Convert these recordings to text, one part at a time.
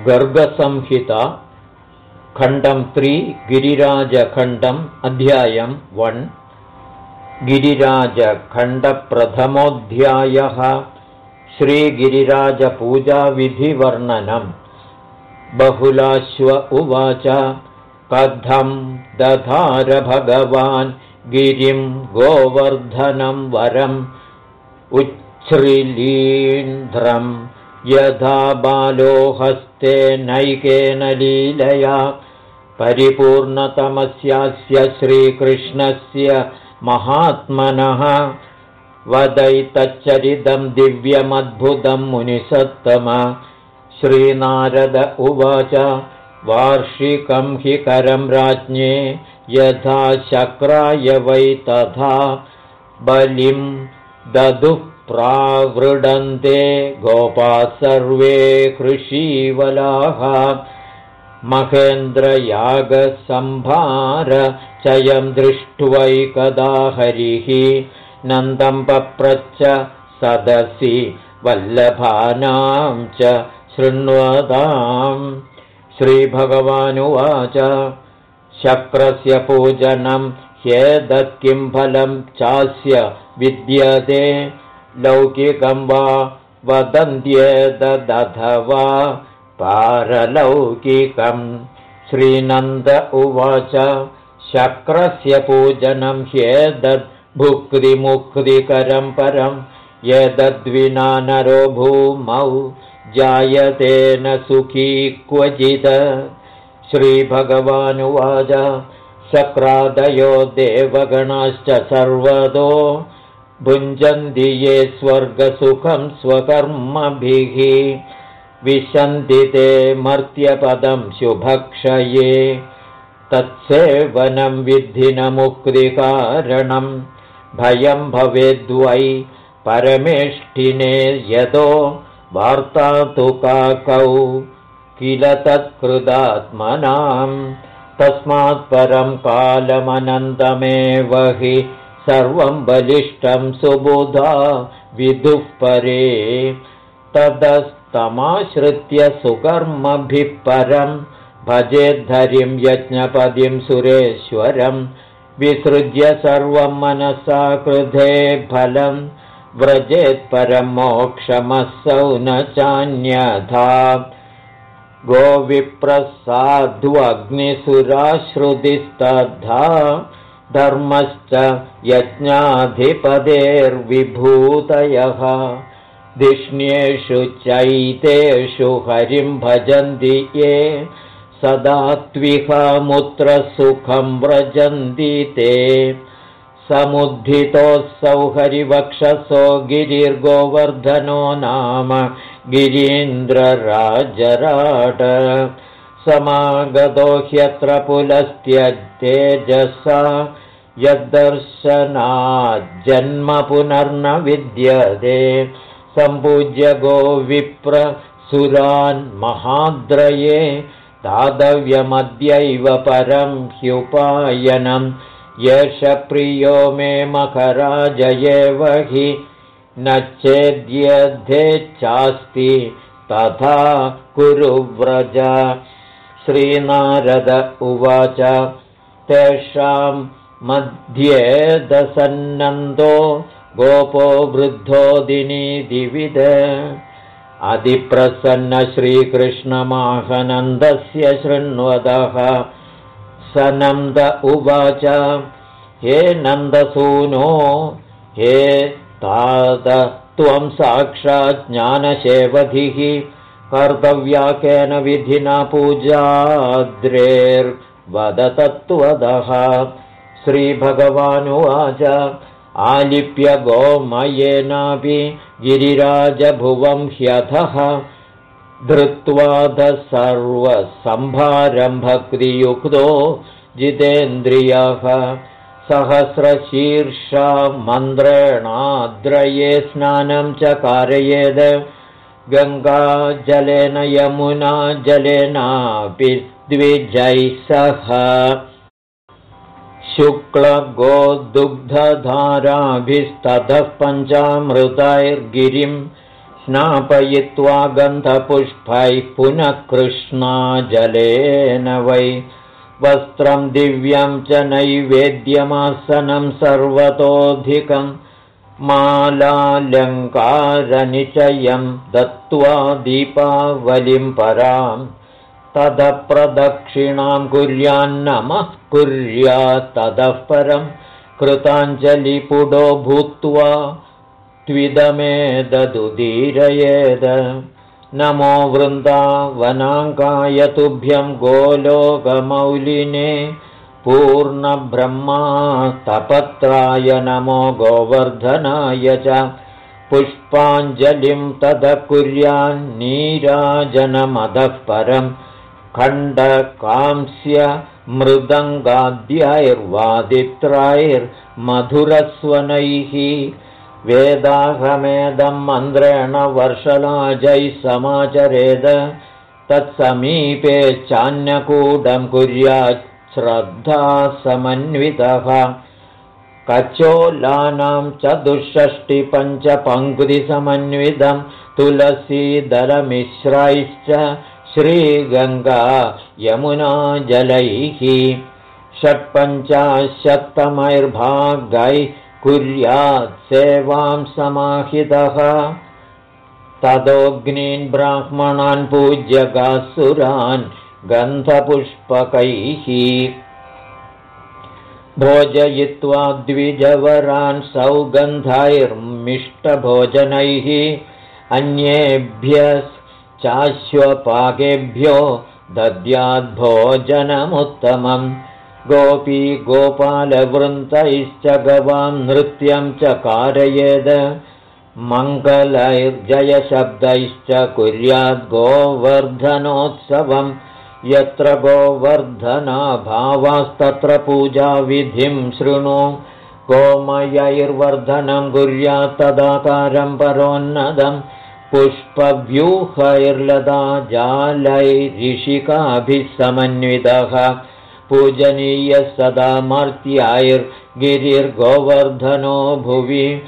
गर्गसंहिता खण्डं त्रि गिरिराजखण्डम् अध्यायं वन्। गिरिराजखण्डप्रथमोऽध्यायः श्रीगिरिराजपूजाविधिवर्णनम्। बहुलाश्व उवाच कथं दधार भगवान् गिरिं गोवर्धनं वरम् उच्छ्रिलीन्ध्रं यथा बालो हस्ते नैकेन लीलया। परिपूर्णतमस्यास्य श्रीकृष्णस्य महात्मनः। वदैतच्चरितं दिव्यमद्भुतं मुनिसत्तम। श्रीनारद उवाच वार्षिकं हि करं राज्ञे यथा शक्राय वै तथा बलिं ददुः प्रावृडन्ते गोपा सर्वे कृषीवलाः। महेन्द्रयागसम्भारचयं दृष्ट्वैकदा हरिः। नन्दं पप्रच्च सदसि वल्लभानां च शृण्वताम् श्रीभगवानुवाच शक्रस्य पूजनं ह्येदत्किं फलं चास्य विद्यते लौकिकं वा वदन्त्येतदथवा पारलौकिकम्। श्रीनन्द उवाच शक्रस्य पूजनं ह्येदद्भुक्तिमुक्तिकरं परं यदद्विना नरो भूमौ जायते न सुखी क्वचित्। श्रीभगवानुवाच शक्रादयो देवगणाश्च सर्वतो भुञ्जन्ति ये स्वर्गसुखं स्वकर्मभिः। विशन्ति ते मर्त्यपदं शुभक्षये। तत्सेवनं विद्धिनमुक्तिकारणं। भयं भवेद्वै परमेष्ठिने यतो वार्ता तु काकौ किल तत्कृदात्मनां। तस्मात् परं कालमनन्तमेव हि सर्वं बलिष्ठं सुबुधा विदुः परे। तदस् तमाश्रित्य सुकर्मभिः परं भजेद्धरिं यज्ञपदिं सुरेश्वरं विसृज्य सर्वं मनसा कृधे फलं। व्रजेत्परं मोक्षमसौ न चान्यथा। गोविप्रसाद्वग्निसुराश्रुतिस्तद्धा धर्मश्च यज्ञाधिपदेर्विभूतयः धिष्ण्येषु चैतेषु हरिं भजन्ति ये। सदात्विहामुत्र सुखं व्रजन्ति ते। समुद्धितोऽसौ हरिवक्षसो गिरिर्गोवर्धनो नाम गिरीन्द्रराजराट। समागतो ह्यत्र पुलस्त्यजेजसा यद्दर्शनाज्जन्म पुनर्न विद्यते सम्पूज्य गोविप्रसुरान् महाद्रये दातव्यमद्यैव परं ह्युपायनं। यश प्रियो मे मकराजयेव हि न चेद्यद्धेच्छास्ति तथा कुरुव्रज श्रीनारद उवाच तेषां मध्ये दसन्नन्दो गोपो वृद्धो दिविद। अधिप्रसन्न श्रीकृष्णमाहनन्दस्य शृण्वदः। स नन्द उवाच हे नन्दसूनो हे तात त्वं साक्षाज्ञानशेवधिः कर्तव्याकेन विधिना पूजाद्रेर्वदतत्वदः श्रीभगवानुवाच। आलिप्य गोमयेनापि गिरिराजभुवं ह्यथः। धृत्वाध सर्वसम्भारं भक्तियुक्तो जितेन्द्रियः। सहस्रशीर्षा मन्त्रेणाद्रये स्नानं च कारयेद। गङ्गाजलेन यमुना जलेनापि द्विजैः सह शुक्लगोदुग्धधाराभिस्ततः पञ्चामृतैर्गिरिं स्नापयित्वा गन्धपुष्पैः पुनः कृष्णा जलेन वै वस्त्रं दिव्यं च नैवेद्यमासनं सर्वतोऽधिकम् मालालङ्कारनिचयं दत्त्वा दीपावलिं परां तदप्रदक्षिणां कुर्यान्नमः कुर्यात्ततः परं कृताञ्जलिपुडो भूत्वा त्विदमेददुदीरयेद नमो वृन्दावनाङ्काय तुभ्यं गोलोकमौलिने पूर्णब्रह्मास्तपत्राय नमो गोवर्धनाय च पुष्पाञ्जलिं तद कुर्यान्नीराजनमदः परं खण्डकांस्य मृदङ्गाद्यैर्वादित्रैर्मधुरस्वनैः वेदाहमेदं मन्द्रेण वर्षलाजैः समाचरेद तत्समीपे चान्यकूटं कुर्यात् श्रद्धासमन्वितः। कचोलानां चतुष्षष्टिपञ्चपङ्क्तिसमन्वितं तुलसीदलमिश्रैश्च श्रीगङ्गा यमुनाजलैः षट्पञ्चाशत्तमैर्भागैः कुर्यात् सेवां समाहितः। तदोऽग्नीन् ब्राह्मणान् पूज्यगासुरान् गन्धपुष्पकैः। भोजयित्वा द्विजवरान् सौगन्धैर्मिष्टभोजनैः अन्येभ्यश्चाश्वपाकेभ्यो दद्याद्भोजनमुत्तमम्। गोपी गोपालवृन्तैश्च गवां नृत्यं च कारयेद। मङ्गलैर्जयशब्दैश्च कुर्याद्गोवर्धनोत्सवम् यत्र गोवर्धनाभावास्तत्र पूजाविधिं शृणु। गोमयैर्वर्धनं कुर्यात्तदाकारं परोन्नदं पुष्पव्यूहैर्लदा जालैरिषिकाभिः समन्वितः पूजनीयः सदा मर्त्याैर्गिरिर्गोवर्धनो भुवि।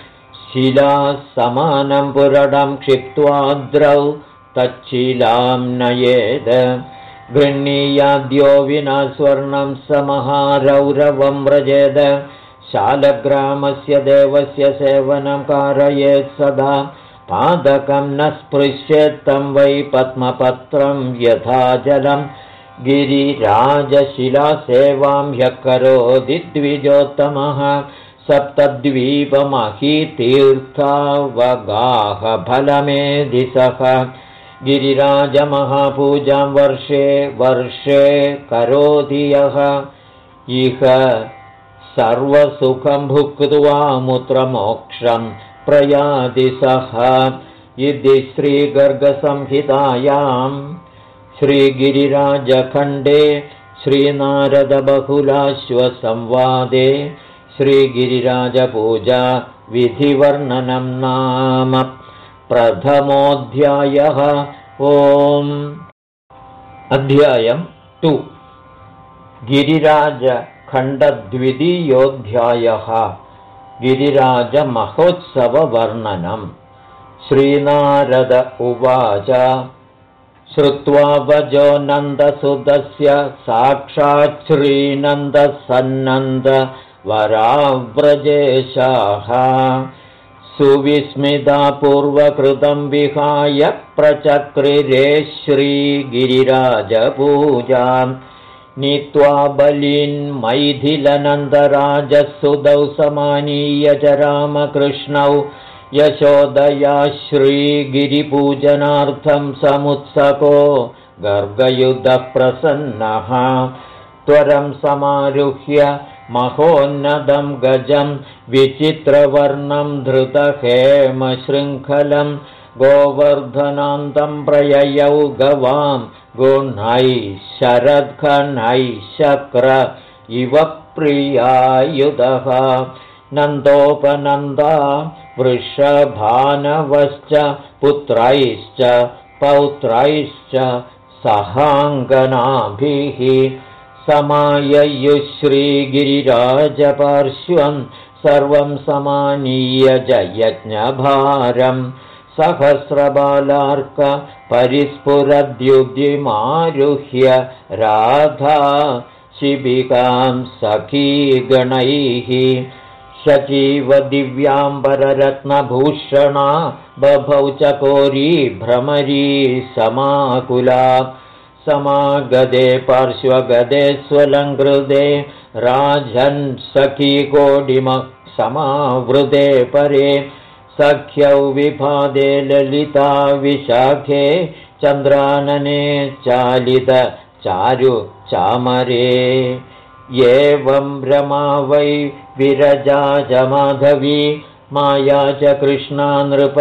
शिला समानं पुरडं क्षिप्त्वाद्रौ तच्छीलां नयेद। गृह्णीयाद्यो विना स्वर्णं समहारौरवं व्रजेद। शालग्रामस्य देवस्य सेवनं कारयेत् सदा पादकं न स्पृश्येत्तं वै पद्मपत्रं यथा जलं। गिरिराजशिलासेवां ह्यः करोति द्विजोत्तमः। सप्तद्वीपमहीतीर्थावगाहफलमेधिसः गिरिराजमहापूजां वर्षे वर्षे करोति यः। इह सर्वसुखं भुक्त्वा मुत्रमोक्षं प्रयाति सः। इति श्रीगर्गसंहितायां श्रीगिरिराजखण्डे श्रीनारदबहुलाश्वसंवादे श्रीगिरिराजपूजा विधिवर्णनं नाम प्रथमोऽध्यायः। ओम्। अध्यायम् टु। गिरिराजखण्डद्वितीयोऽध्यायः गिरिराजमहोत्सववर्णनम् श्रीनारद उवाच श्रुत्वा वजो नन्दसुतस्य साक्षाच्छ्रीनन्दसन्नन्दवराव्रजेशाः सुविस्मिता पूर्वकृतं विहाय प्रचक्रिरे श्रीगिरिराजपूजाम् नीत्वा बलीन्मैथिलनन्दराजसुदौ समानीय च रामकृष्णौ। यशोदया श्रीगिरिपूजनार्थं समुत्सको गर्गयुधः प्रसन्नः त्वरं समारुह्य महोन्नदं गजं विचित्रवर्णं धृतहेमशृङ्खलं गोवर्धनान्तं प्रययौ गवां गुणैः शरद्खनैः शक्र इव प्रियायुधः। नन्दोपनन्दा वृषभानवश्च पुत्रैश्च पौत्रैश्च सहाङ्गनाभिः। समाययुश्रीगिरिराजपार्श्वं सर्वं समानीय च यज्ञभारं सहस्रबालार्क परिस्फुरद्युद्यमारुह्य राधा शिबिकां सखीगणैः दिव्याम्बररत्नभूषणा बभौ चकोरी भ्रमरी समाकुला। समागदे पार्श्वगदे स्वलङ्कृदे राजन् सखीकोडिमः समावृते परे सख्यौ विभादे ललिता विशाखे चन्द्रानने चालित चारु चामरे। एवं रमा वै विरजा च माधवी माया च कृष्णा नृप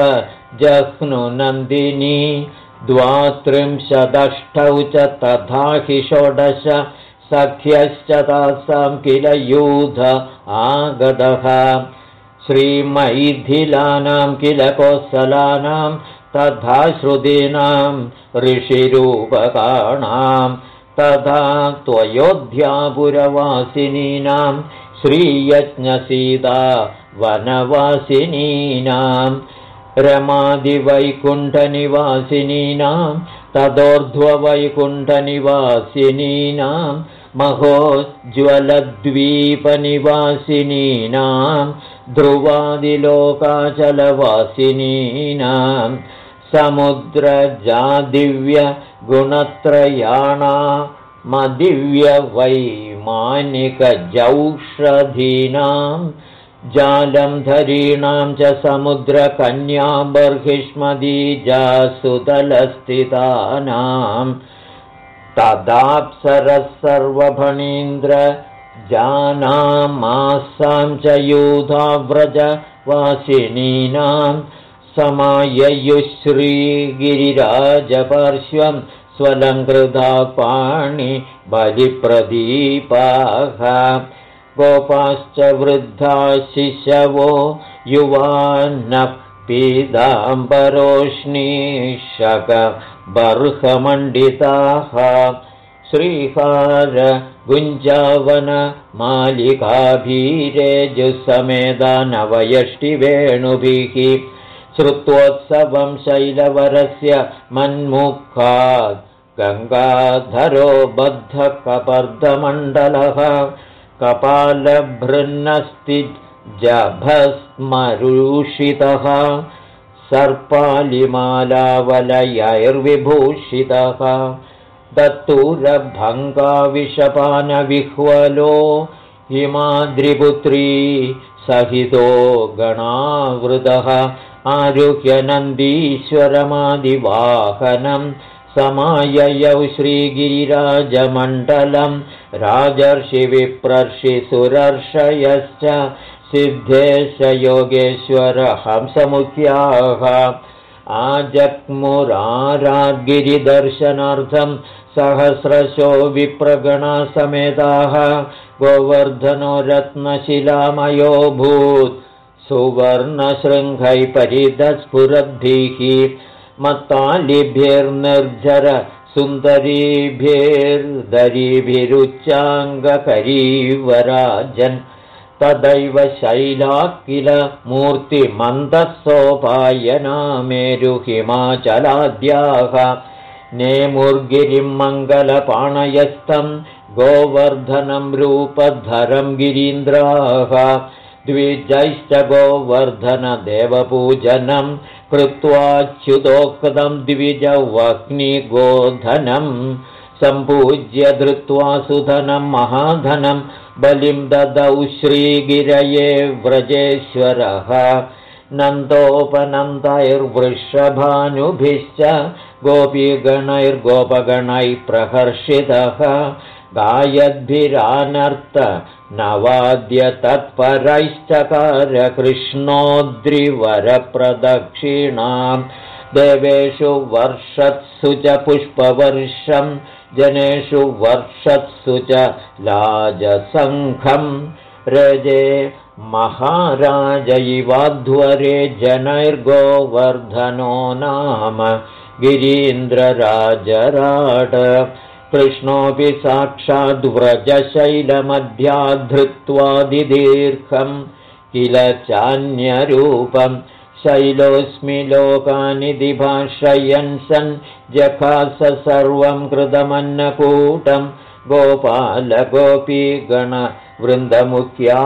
जह्नुनन्दिनी द्वात्रिंशदष्टौ च तथा हि षोडश सख्यश्च तासां किल यूध आगतः श्रीमैथिलानां किल कोसलानां तथा श्रुतीनां ऋषिरूपकाणां तथा त्वयोध्यापुरवासिनीनां श्रीयज्ञसीता वनवासिनीनां रमादिवैकुण्ठनिवासिनीनां तदोर्ध्ववैकुण्ठनिवासिनीनां महोज्ज्वलद्वीपनिवासिनीनां ध्रुवादिलोकाचलवासिनीनां समुद्रजादिव्यगुणत्रयाणा मदिव्यवैमानिकजौषधीनां जालं धरीणां च समुद्रकन्या बर्हिष्मदीजासुतलस्थितानां तदाप्सरः सर्वभणीन्द्र जानामासां च यूधाव्रजवासिनीनां समाययुश्रीगिरिराजपार्श्वं स्वलङ्कृता पाणि बलिप्रदीपाः। गोपाश्च वृद्धा शिशवो युवान्नः पीताम्बरोष्णीशकबर्हमण्डिताः श्रीहार नवयष्टिवेणुभिः श्रुत्वोत्सवं शैलवरस्य मन्मुखात् गङ्गाधरो बद्धकपर्धमण्डलः कपालभृन्नस्ति जभस्मरूषितः सर्पालिमालावलयैर्विभूषितः दत्तुरभङ्गाविषपानविह्वलो हिमाद्रिपुत्री सहितो गणावृतः आरुह्यनन्दीश्वरमादिवाहनं समाययौ श्रीगिरिराजमण्डलं राजर्षिविप्रर्षिसुरर्षयश्च सिद्धेश योगेश्वर हंसमुख्याः आजग्मुरारागिरिदर्शनार्थं सहस्रशो विप्रगणासमेताः गोवर्धनो रत्नशिलामयोऽभूत् सुवर्णशृङ्गै परिदस्फुरद्भिः मत्तालिभिर्निर्झर सुन्दरीभिर्दरीभिरुच्चाङ्गकरीवराजन् तदैव शैला किल मूर्तिमन्दःसोपायनामेरुहिमाचलाद्याः नेमुर्गिरिं मङ्गलपाणयस्थं गोवर्धनं रूपधरं गिरीन्द्राः। द्विजैश्च गोवर्धनदेवपूजनं कृत्वाच्युतोक्तं द्विजवह्निगोधनं सम्पूज्य धृत्वा सुधनं महाधनं बलिं ददौ श्रीगिरये व्रजेश्वरः नन्दोपनन्दैर्वृषभानुभिश्च गोपीगणैर्गोपगणैः प्रहर्षितः गायद्भिरानर्त नवाद्य तत्परैश्चकारकृष्णोद्रिवरप्रदक्षिणां देवेषु वर्षत्सु च पुष्पवर्षं जनेषु वर्षत्सु च लाजसङ्घं रजे महाराजयिवाध्वरे जनैर्गोवर्धनो नाम गिरीन्द्रराजराट। कृष्णोऽपि साक्षाद्व्रजशैलमध्याद्धृत्वादिदीर्घं किल चान्यरूपं शैलोऽस्मि लोकानि दिभाषयन् सन् जखास सर्वं कृतमन्नकूटं गोपालगोपीगणवृन्दमुख्या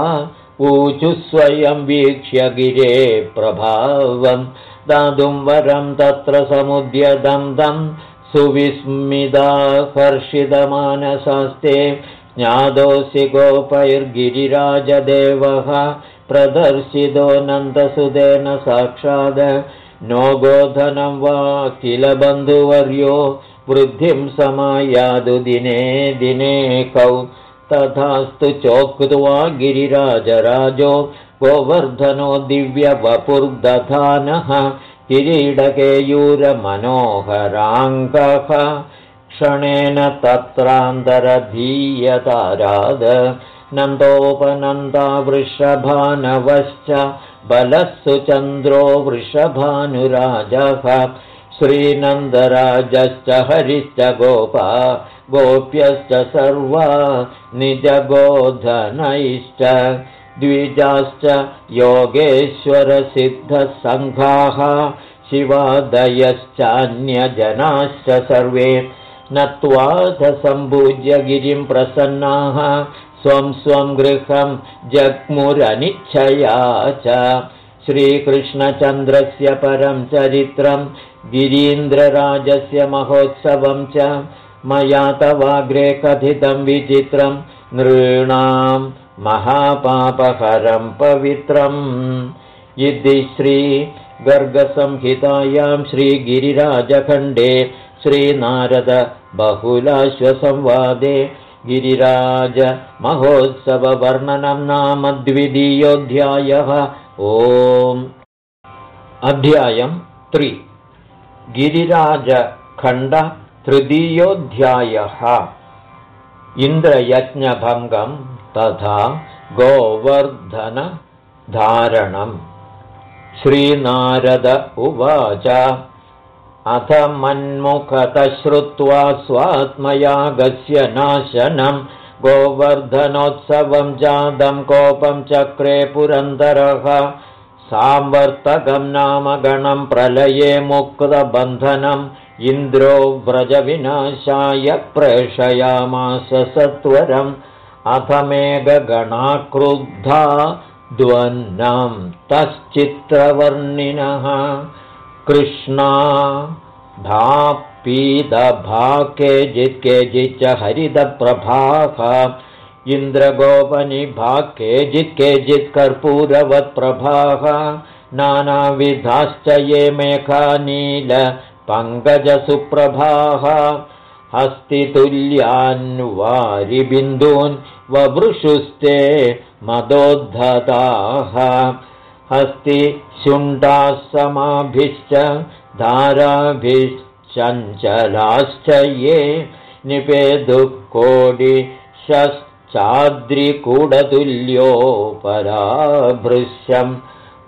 ऊचु स्वयं वीक्ष्य गिरे प्रभावं। दातुं वरं तत्र समुद्यदं तं सुविस्मिताकर्षितमानसास्ते ज्ञातोऽसि गोपैर्गिरिराजदेवः प्रदर्शितो नन्दसुदेन साक्षाद। नो गोधनं वा किल बन्धुवर्यो वृद्धिं समायादु दिने दिने कौ तथास्तु चोक्त्वा गिरिराजराजो गोवर्धनो दिव्यवपुर्दधानः किरीडकेयूरमनोहराङ्गः क्षणेन तत्रान्तरधीयताराद नन्दोपनन्दा वृषभानवश्च बलः सुचन्द्रो वृषभानुराजः श्रीनन्दराजश्च हरिश्च गोपा गोप्यश्च सर्वा निजगोधनैश्च द्विजाश्च योगेश्वरसिद्धसङ्घाः शिवादयश्चान्यजनाश्च सर्वे। नत्वाथ सम्भूज्य गिरिं प्रसन्नाः स्वं स्वं गृहं जग्मुरनिच्छया च। श्रीकृष्णचन्द्रस्य परं चरित्रं गिरीन्द्रराजस्य महोत्सवं च मया तवाग्रे कथितं विचित्रं नृणां महापापहरं पवित्रम्। इति श्रीगर्गसंहितायां श्रीगिरिराजखण्डे श्रीनारदबहुलाश्वसंवादे गिरिराजमहोत्सववर्णनं नाम द्वितीयोऽध्यायः। ओम्। अध्यायम् त्रि गिरिराजखण्ड तृतीयोऽध्यायः इन्द्रयज्ञभङ्गं तथा गोवर्धनधारणम्। श्रीनारद उवाच अथ मन्मुखतश्रुत्वा स्वात्मयागस्य नाशनं। गोवर्धनोत्सवं जातं कोपं चक्रे पुरन्दरः साम्वर्तकं नाम गणं प्रलये मुक्तबन्धनम् इन्द्रो व्रजविनाशाय प्रेषयामास सत्वरम् अथ मेघगणाक्रुद्धा द्वन्नं तश्चित्रवर्णिनः कृष्णा भापीदभा केचित् केचिच्च हरितप्रभाः इन्द्रगोपनिभा केचित् केचित् कर्पूरवत्प्रभाः नानाविधाश्च ये मेघानील पङ्कजसुप्रभाः हस्तितुल्यान्वारिबिन्दून् ववृषुस्ते मदोद्धताः हस्ति शुण्डाः समाभिश्च धाराभिश्चञ्चलाश्च ये निपेदुकोडिश्चाद्रिकूडतुल्योपराभृश्यम्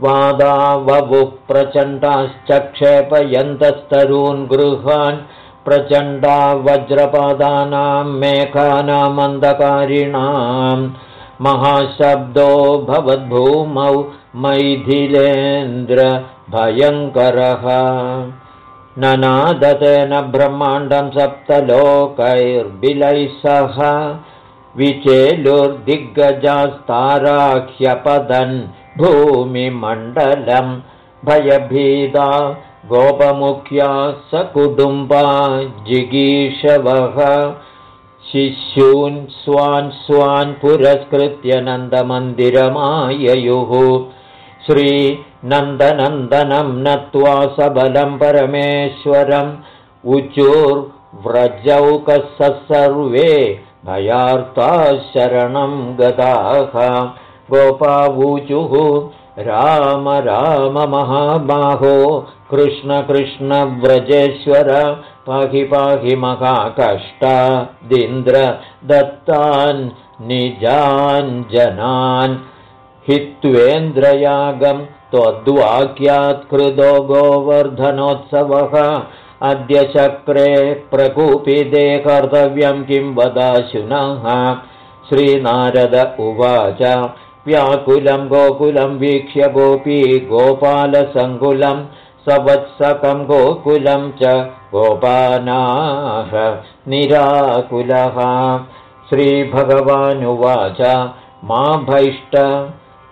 वादाववुप्रचण्डाश्च क्षेपयन्तस्तरून् गृहान् प्रचण्डा वज्रपादानां मेघानामन्धकारिणाम् महाशब्दो भवद्भूमौ मैथिलेन्द्रभयङ्करः। ननादतेन ब्रह्माण्डं सप्तलोकैर्बिलैः सह विचेलुर्दिग्गजास्ताराह्यपदन् भूमिमण्डलं भयभीदा गोपमुख्या सकुटुम्बा जिगीषवः शिशून् स्वान् स्वान् पुरस्कृत्य नन्दमन्दिरमाययुः। श्रीनन्दनन्दनं नत्वा सबलं परमेश्वरम्। उचुर्व्रजौकः सर्वे भयार्ताः शरणं गताः गोपावूचुः राम राम महाबाहो। कृष्ण कृष्ण व्रजेश्वर पाहि पाहि महाकष्टादिन्द्र दत्तान् निजान् जनान्। हित्वेन्द्रयागं त्वद्वाक्यात् कृतो गोवर्धनोत्सवः अद्य चक्रे प्रकूपिते कर्तव्यं किं वदाशुनः श्रीनारद उवाच। व्याकुलं गोकुलं वीक्ष्य गोपी गोपालसङ्कुलं सवत्सकं गोकुलं च गोपानाः निराकुलः। श्रीभगवानुवाच मा भैष्ट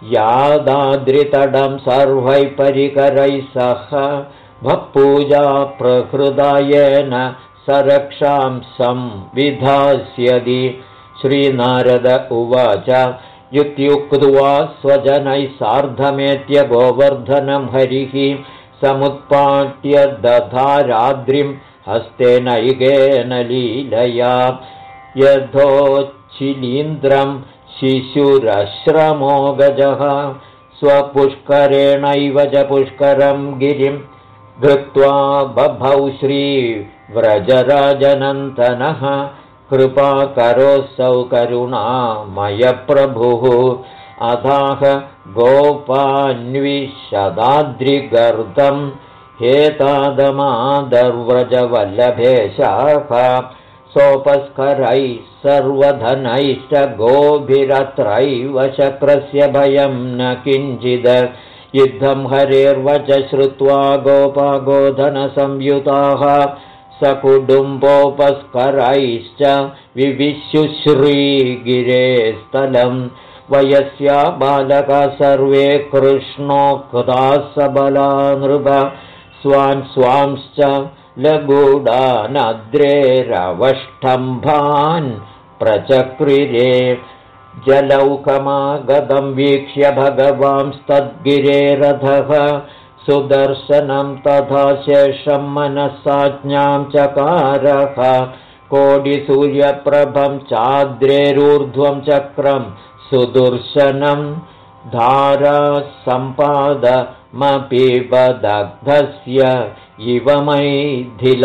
यादाद्रितडं सर्वैः परिकरैः सह भक्पूजा प्रहृदायेन सरक्षां संविधास्यति श्रीनारद उवाच युत्युक्त्वा स्वजनैः सार्धमेत्य गोवर्धनं हरिः समुत्पाट्य दधाराद्रिं हस्तेनैकेन लीलया। यथोच्छिलीन्द्रं शिशुरश्रमो गजः। स्वपुष्करेणैव च पुष्करं गिरिं धृत्वा बभौ श्रीव्रजराजनन्तनः कृपाकरोऽसौ करुणामयप्रभुः अधाह गोपान्विशदाद्रिगर्दम् हेतादमादर्व्रजवल्लभेशाः सोपस्करैः सर्वधनैश्च गोभिरत्रैव शक्रस्य भयं न किञ्चिद युद्धं हरेर्वच श्रुत्वा गोपा गोधनसंयुताः सकुटुम्बोपस्करैश्च विविशुश्रीगिरे स्थलं वयस्या बालका सर्वे कृष्णोक्ताः सबला नृप स्वान् स्वांश्च लगूडानद्रेरवष्टम्भान् प्रचक्रिरे जलौकमागतं वीक्ष्य भगवांस्तद्गिरेरथः। सुदर्शनं तथा शेषं मनस्साज्ञां चकारः। कोडिसूर्यप्रभं चाद्रेरूर्ध्वं चक्रं सुदर्शनं धारासम्पादमपिबदग्धस्य इव मैथिल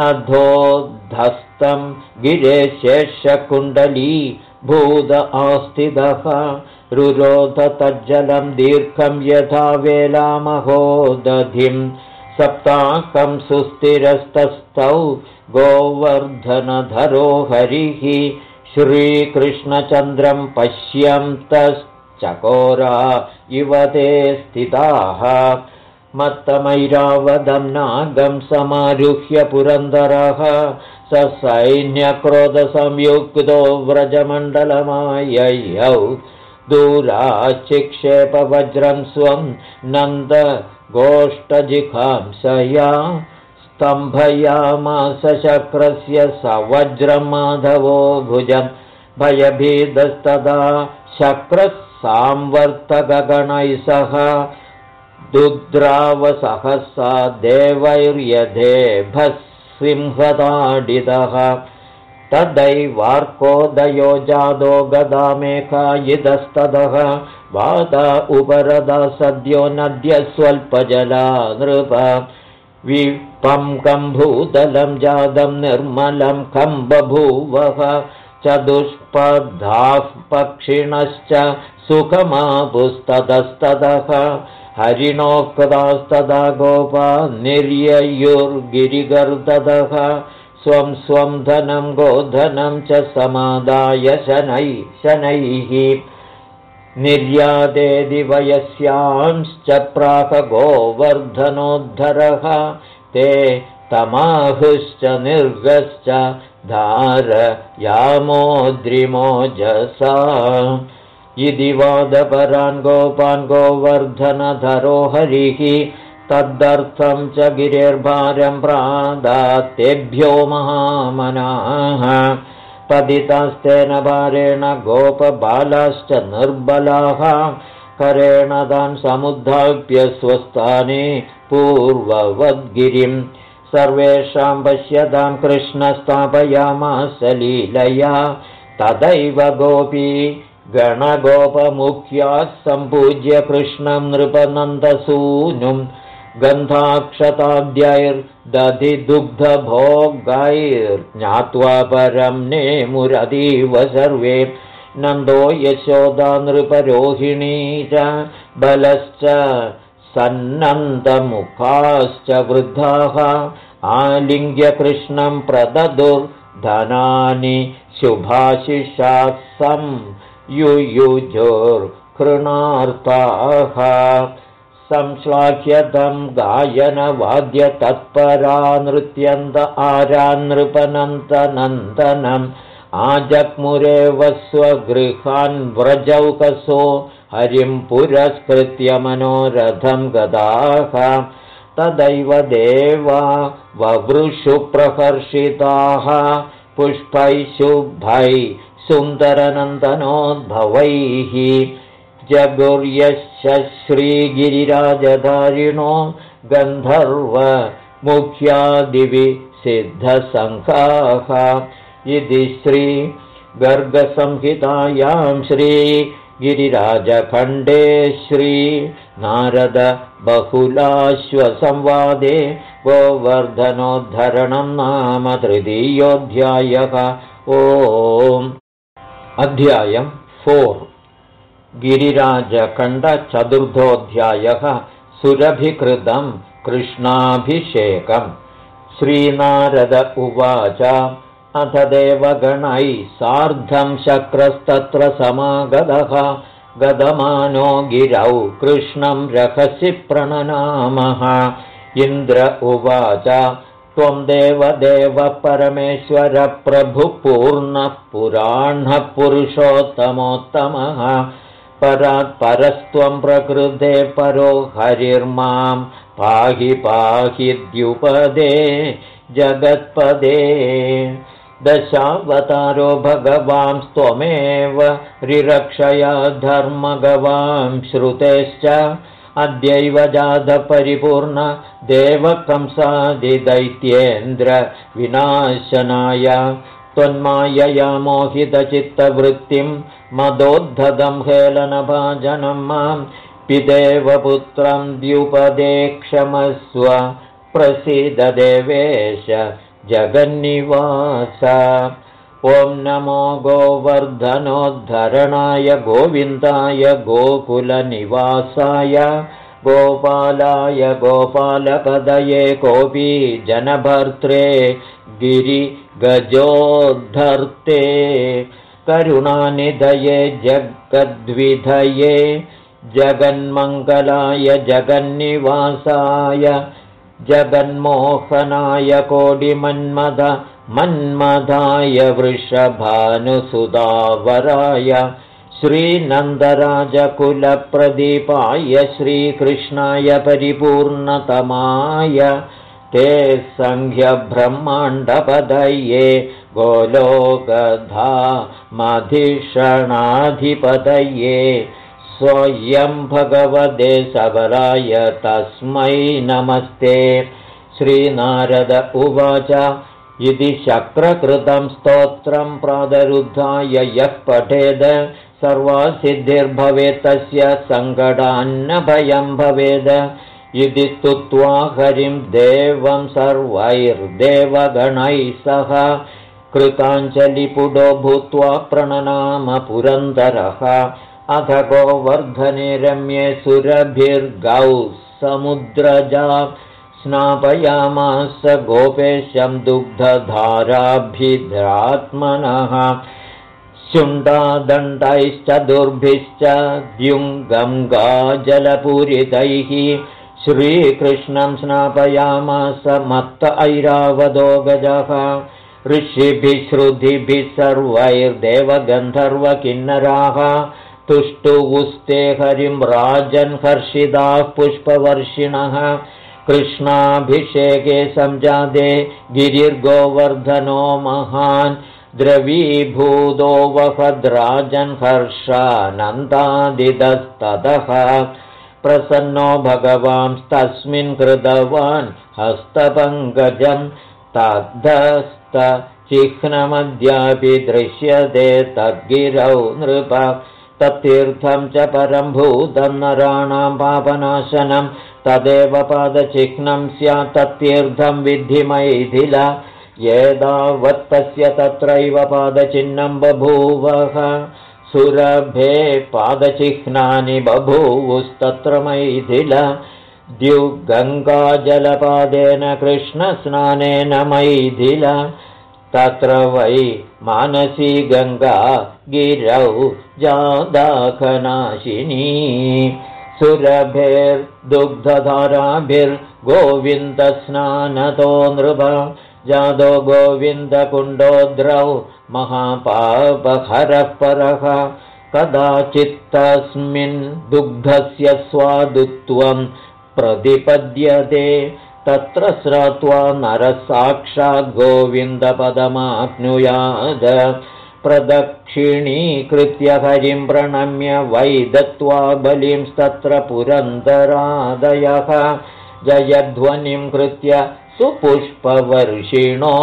अधोधस्तं गिरेशेषकुण्डली भूद आस्थितः रुरोध तज्जलं दीर्घं यथा दधिं सप्ताकं सुस्थिरस्तस्थौ गोवर्धनधरो हरिः। श्रीकृष्णचन्द्रं पश्यन्तश्चकोरा इव ते स्थिताः मत्तमैरावदं नागं समारुह्य पुरन्दरः सैन्यक्रोधसंयुक्तो व्रजमण्डलमाययौ दूराचिक्षेपवज्रं स्वं नन्द गोष्ठजिखांसया स्तम्भयामास शक्रस्य स वज्रं माधवो भुजं भयभीदस्तदा शक्रः सांवर्तकगणैः सह दुद्रावसहसा देवैर्यधेभसिंहताडितः तदैवार्कोदयो जादो गदामेकायिदस्ततः वादा उपरदा सद्यो नद्य स्वल्पजला नृप। विपं भूतलं जातं निर्मलं कं बभूवः चतुष्पद्धाः पक्षिणश्च सुखमापुस्ततस्ततः हरिणोक्तास्तदा गोपा निर्ययुर्गिरिगर्दतः स्वं स्वं धनं गोधनं च समादाय शनैः शनैः। निर्याते दिवयस्यांश्च प्राह गोवर्धनोद्धरः ते तमाहुश्च निर्गश्च धारयामोद्रिमोजसा इति वादपरान् गोपान् गोवर्धनधरो हरिः तदर्थं च गिरिर्भारं प्रादात्तेभ्यो महामनाः। पतितास्तेन भारेण गोपबालाश्च निर्बलाः करेण तान् समुद्धाप्य स्वस्थाने पूर्ववद्गिरिं सर्वेषां पश्यतां कृष्णस्थापयामास लीलया तदैव गोपी गणगोपमुख्याः सम्पूज्य कृष्णं नृपनन्दसूनुं गन्धाक्षताब्दैर्दधिदुग्धभोगैर्ज्ञात्वा परं नेमुरतीव सर्वे। नन्दो यशोदा नृपरोहिणी च बलश्च सन्नन्दमुखाश्च वृद्धाः। आलिङ्ग्य कृष्णं प्रददुर्धनानि शुभाशिषाः सम् युयुजोर्गोपबालाः कृणार्ताः संश्लाघ्यतं गायनवाद्यतत्परा नृत्यन्त आरानृपनन्तनन्दनम् आजग्मुरेव स्वगृहान् व्रजौकसो हरिं पुरस्कृत्य मनोरथं गदाः। तदैव देवा ववृषु प्रकर्षिताः पुष्पैः शुभैः सुन्दरनन्दनोद्भवैः जगुर्यश्च श्रीगिरिराजधारिणो गन्धर्वमुख्यादिवि सिद्धसङ्घाः इति श्रीगर्गसंहितायां श्रीगिरिराजखण्डे श्रीनारदबहुलाश्वसंवादे गोवर्धनोद्धरणं नाम तृतीयोऽध्यायः। ओ अध्यायम् फोर्. गिरिराजखण्डचतुर्थोऽध्यायः सुरभिकृतं कृष्णाभिषेकम्। श्रीनारद उवाच अथ देवगणैः सार्धं शक्रस्तत्र समागतः। गदमानो गिरौ कृष्णं रहसि प्रणनामः इन्द्र उवाच त्वं देवदेव परमेश्वरप्रभुपूर्णः पुराणः पुरुषोत्तमोत्तमः परात्परस्त्वं प्रकृते परो हरिर्मां पाहि पाहि द्युपदे जगत्पदे। दशावतारो भगवांस्त्वमेव रिरक्षया धर्मगवां श्रुतेश्च अद्यैव जातपरिपूर्ण देवकंसादिदैत्येन्द्रविनाशनाय त्वन्मायया मोहितचित्तवृत्तिं मदोद्धतं हेलनभाजनं मां पिदेवपुत्रं द्युपदे क्षमस्व प्रसीददेवेश जगन्निवास ॐ नमो गोवर्धनोद्धरणाय गोविन्दाय गोकुलनिवासाय गोपालाय गोपालपदये कोऽपि जनभर्त्रे गिरिगजोद्धर्ते करुणानिधये जगद्विधये जगन्मङ्गलाय जगन्निवासाय जगन्मोहनाय कोडिमन्मद मन्मधाय वृषभानुसुधावराय श्रीनन्दराजकुलप्रदीपाय श्रीकृष्णाय परिपूर्णतमाय ते सङ्ख्यब्रह्माण्डपदये गोलोकधा मधिषणाधिपतये स्वयं भगवते सबलाय तस्मै नमस्ते। श्रीनारद उवाच इति शक्रकृतं स्तोत्रं प्रादरुद्धाय यः पठेद सर्वासिद्धिर्भवेत् तस्य सङ्कटान्नभयं भवेद। इति स्तुत्वा हरिं देवं सर्वैर्देवगणैः सह कृताञ्जलिपुडो भूत्वा प्रणनाम पुरन्दरः। अथ गोवर्धने रम्ये सुरभिर्गौ समुद्रजा स्नापयामास गोपेशं दुग्धधाराभिद्रात्मनः। शुण्डादण्डैश्च दुर्भिश्च द्युङ्गङ्गाजलपूरितैः श्रीकृष्णं स्नापयामास मत्त ऐरावदो गजः। ऋषिभिः श्रुतिभिः सर्वैर्देवगन्धर्वकिन्नराः। हरिं राजन् हर्षिदाः पुष्पवर्षिणः कृष्णाभिषेके सञ्जाते गिरिर्गोवर्धनो महान् द्रवीभूतो वहद्राजन् हर्षानन्दादिदस्ततः। प्रसन्नो भगवांस्तस्मिन् कृतवान् हस्तपङ्कजं तद्धस्तचिह्नमद्यापि दृश्यते तद्गिरौ नृप तत्तीर्थं च परं भूतं नराणां पापनाशनं तदेव पादचिह्नं स्यात् तत्तीर्थं विद्धि मैथिल। एतावत्तस्य तत्रैव पादचिह्नं बभूवः। सुरभे पादचिह्नानि बभूवुस्तत्र मैथिल। द्युगङ्गाजलपादेन कृष्णस्नानेन मैथिल तत्र वै मानसी गङ्गा गिरौ जादाखनाशिनी। सुरभेर्दुग्धधाराभिर्गोविन्दस्नानतो नृप। जादो गोविन्दकुण्डोद्रौ महापापहरः परः कदाचित्तस्मिन् दुग्धस्य स्वादुत्वं प्रतिपद्यते तत्र श्रात्वा नरसाक्षाद्गोविन्दपदमाप्नुयाद प्रदक्षिणीकृत्य हरिं प्रणम्य वै दत्त्वा बलिंस्तत्र पुरन्दरादयः। जयध्वनिं कृत्य सुपुष्पवर्षिणो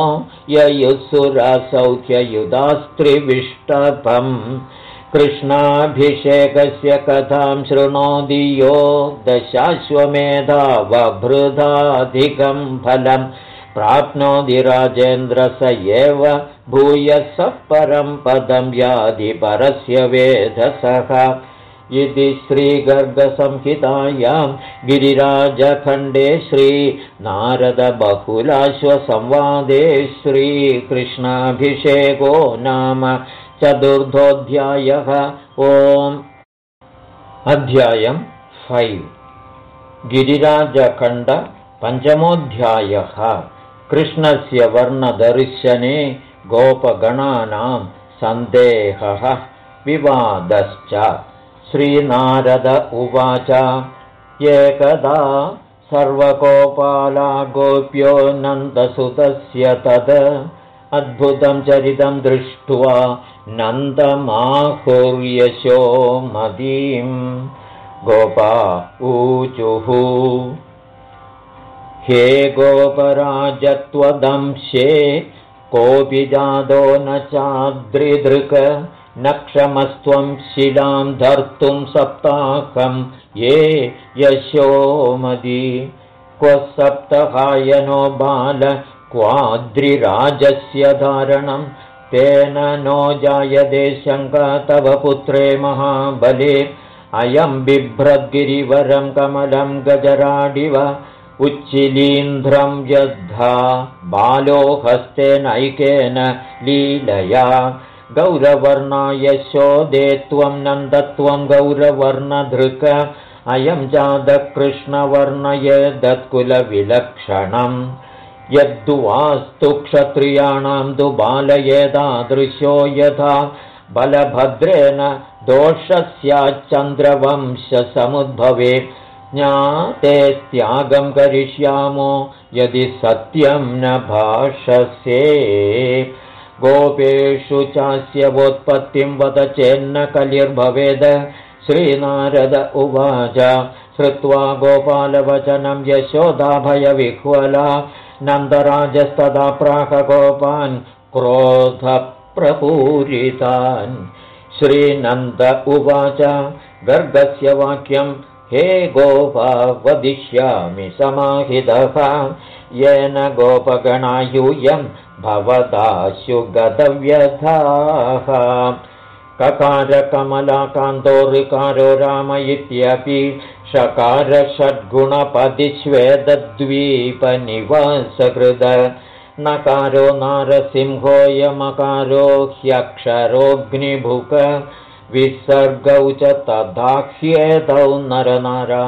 ययुःसुरसौख्ययुधास्त्रिविष्टपम् कृष्णाभिषेकस्य कथां शृणोति यो दशाश्वमेधा वभृधाधिकं फलं प्राप्नोति राजेन्द्र स एव भूयः परं पदं यादि परस्य वेधसः। इति श्रीगर्गसंहितायां गिरिराजखण्डे श्रीनारदबहुलाश्वसंवादे श्रीकृष्णाभिषेको नाम चतुर्थोऽध्यायः ओम् अध्यायम् फैव् गिरिराजखण्ड पञ्चमोऽध्यायः कृष्णस्य वर्णदर्शने गोपगणानां सन्देहः विवादश्च। श्रीनारद उवाच एकदा सर्वकोपाला गोप्यो नन्दसुतस्य तद् अद्भुतं चरितं दृष्ट्वा नन्दमाहुर्यशो मदीं। गोपा ऊचुः। हे गोपराजत्वदंशे कोऽपि जादो न चाद्रिदृक् न क्षमस्त्वं शिलां धर्तुं सप्ताहं ये यशो मदी। क्व सप्तहायनो बाल क्वाद्रिराजस्य धारणं तेन नो जायते शङ्का तव पुत्रे महाबले। अयं बिभ्रद्गिरिवरं कमलं गजराडिव उच्चिलीन्ध्रं यद्धा बालो हस्तेनैकेन लीलया। गौरवर्णाय त्वं नन्दत्वं गौरवर्णधृक अयं जातकृष्णवर्णये यद्दुवास्तु क्षत्रियाणां तु बालयेतादृशो यथा बलभद्रेण दोषस्याच्चन्द्रवंशसमुद्भवे ज्ञाते त्यागं करिष्यामो यदि सत्यं न भाषसे। गोपेषु चास्य वोत्पत्तिं वद चेन्न कलिर्भवेद। श्रीनारद उवाच श्रुत्वा गोपालवचनं यशोदाभयविह्वला नन्दराजस्तदा प्राहगोपान् क्रोधप्रपूरितान्। श्रीनन्द उवाच गर्गस्य वाक्यं हे गोपा वदिष्यामि समाहितः। येन गोपगणायूयं भवदाशु गतव्यथाः ककारकमलाकान्तो ऋकारो राम इत्यपि षकार षड्गुणपदिश्वेदद्वीपनिवासकृद नकारो नारसिंहोऽयमकारो ह्यक्षरोऽग्निभुक। विसर्गौ च तदाह्येतौ नरनारायणावृषी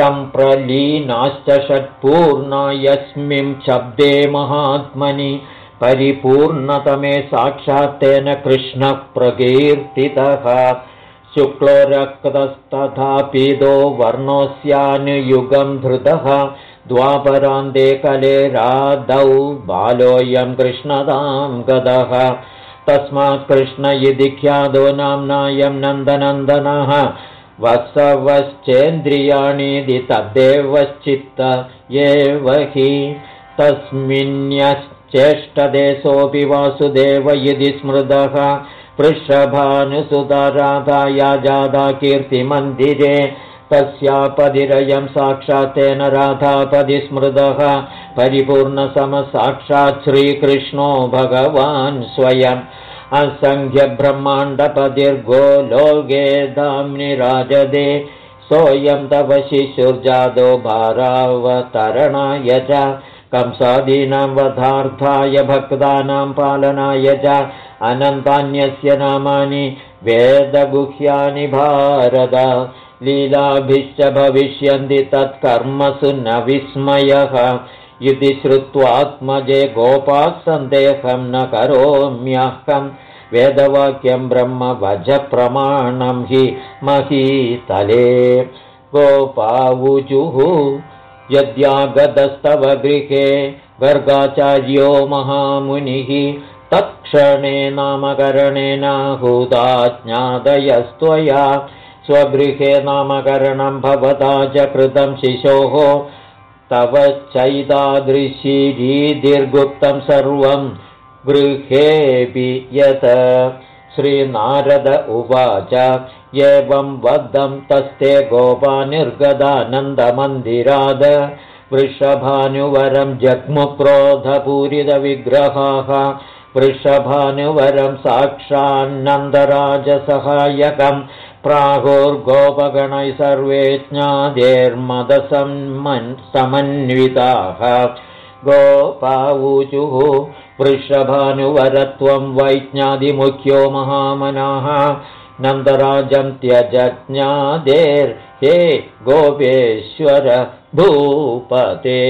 सम्प्रलीनाश्च षट्पूर्णा यस्मिं शब्दे महात्मनि। परिपूर्णतमे साक्षात्तेन कृष्णः प्रकीर्तितः शुक्लो रक्तस्तथापीदो वर्णोऽस्यानुयुगं धृतः द्वापरान्ते कले रादौ बालोऽयं कृष्णदां गदः। तस्मात् कृष्ण इति ख्यातो नाम्नायं नन्दनन्दनः। वसवश्चेन्द्रियाणीति तद्देवश्चित्त एव हि। तस्मिन्यश्चेष्टदेशोऽपि वासुदेव इति स्मृतः पृषभानुसुतराधाया जादा कीर्तिमन्दिरे तस्यापदिरयं साक्षात्तेन राधापदि स्मृतः परिपूर्णसमसाक्षात् श्रीकृष्णो भगवान् स्वयम्। असङ्ख्यब्रह्माण्डपदिर्गो लोके दाम्नि राजदे सोऽयं तव शिशुर्जादो भारावतरणाय च। कंसादीनां वधार्थाय भक्तानां पालनाय च अनन्तान्यस्य नामानि वेदगुह्यानि भारत। लीलाभिश्च भविष्यन्ति तत्कर्मसु न विस्मयः। इति श्रुत्वात्मजे गोपाः सन्देहं न करोम्यहम् वेदवाक्यं ब्रह्मवजप्रमाणं हि महीतले। गोपावुजुः यद्यागतस्तव गृहे गर्गाचार्यो महामुनिः तत्क्षणे नामकरणेनाहुता ज्ञादयस्त्वया स्वगृहे नामकरणं भवता च कृतं शिशोः। तव चैतादृशीरीदिर्गुप्तं सर्वं गृहेऽपि यत्। श्रीनारद उवाच एवं वद्धं तस्ते गोपानिर्गदानन्दमन्दिराद वृषभानुवरं जग्मुक्रोधपूरितविग्रहाः वृषभानुवरं साक्षान्नन्दराजसहायकम् प्राहुर्गोपगणैः सर्वे समन्विताः। गोपावूचुः वृषभानुवरत्वं वैज्ञादिमुख्यो महामनाः। नन्दराजं त्यजज्ञादेर्हे गोपेश्वर भूपते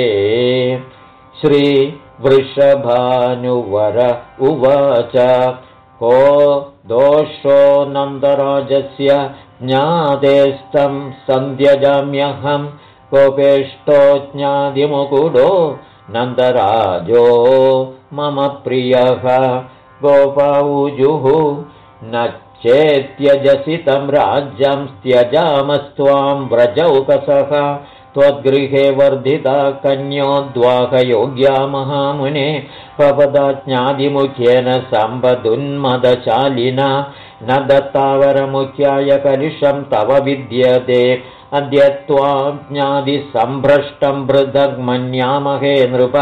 श्रीवृषभानुवर उवाच को दोषो नन्दराजस्य ज्ञातेस्तं सन्ध्यजाम्यहं गोपेष्टो ज्ञादिमुकुडो नन्दराजो मम प्रियः गोपाऊजुः न चेत्यजसि तं राज्यं त्यजामस्त्वां व्रजौकसः त्वद्गृहे वर्धिता कन्योद्वाहयोग्या महामुने भवदाज्ञादिमुख्येन सम्पदुन्मदशालिना न दत्तावरमुख्याय कलिशं तव विद्यते। अद्य त्वाज्ञादिसम्भ्रष्टं पृथग्मन्यामहे नृप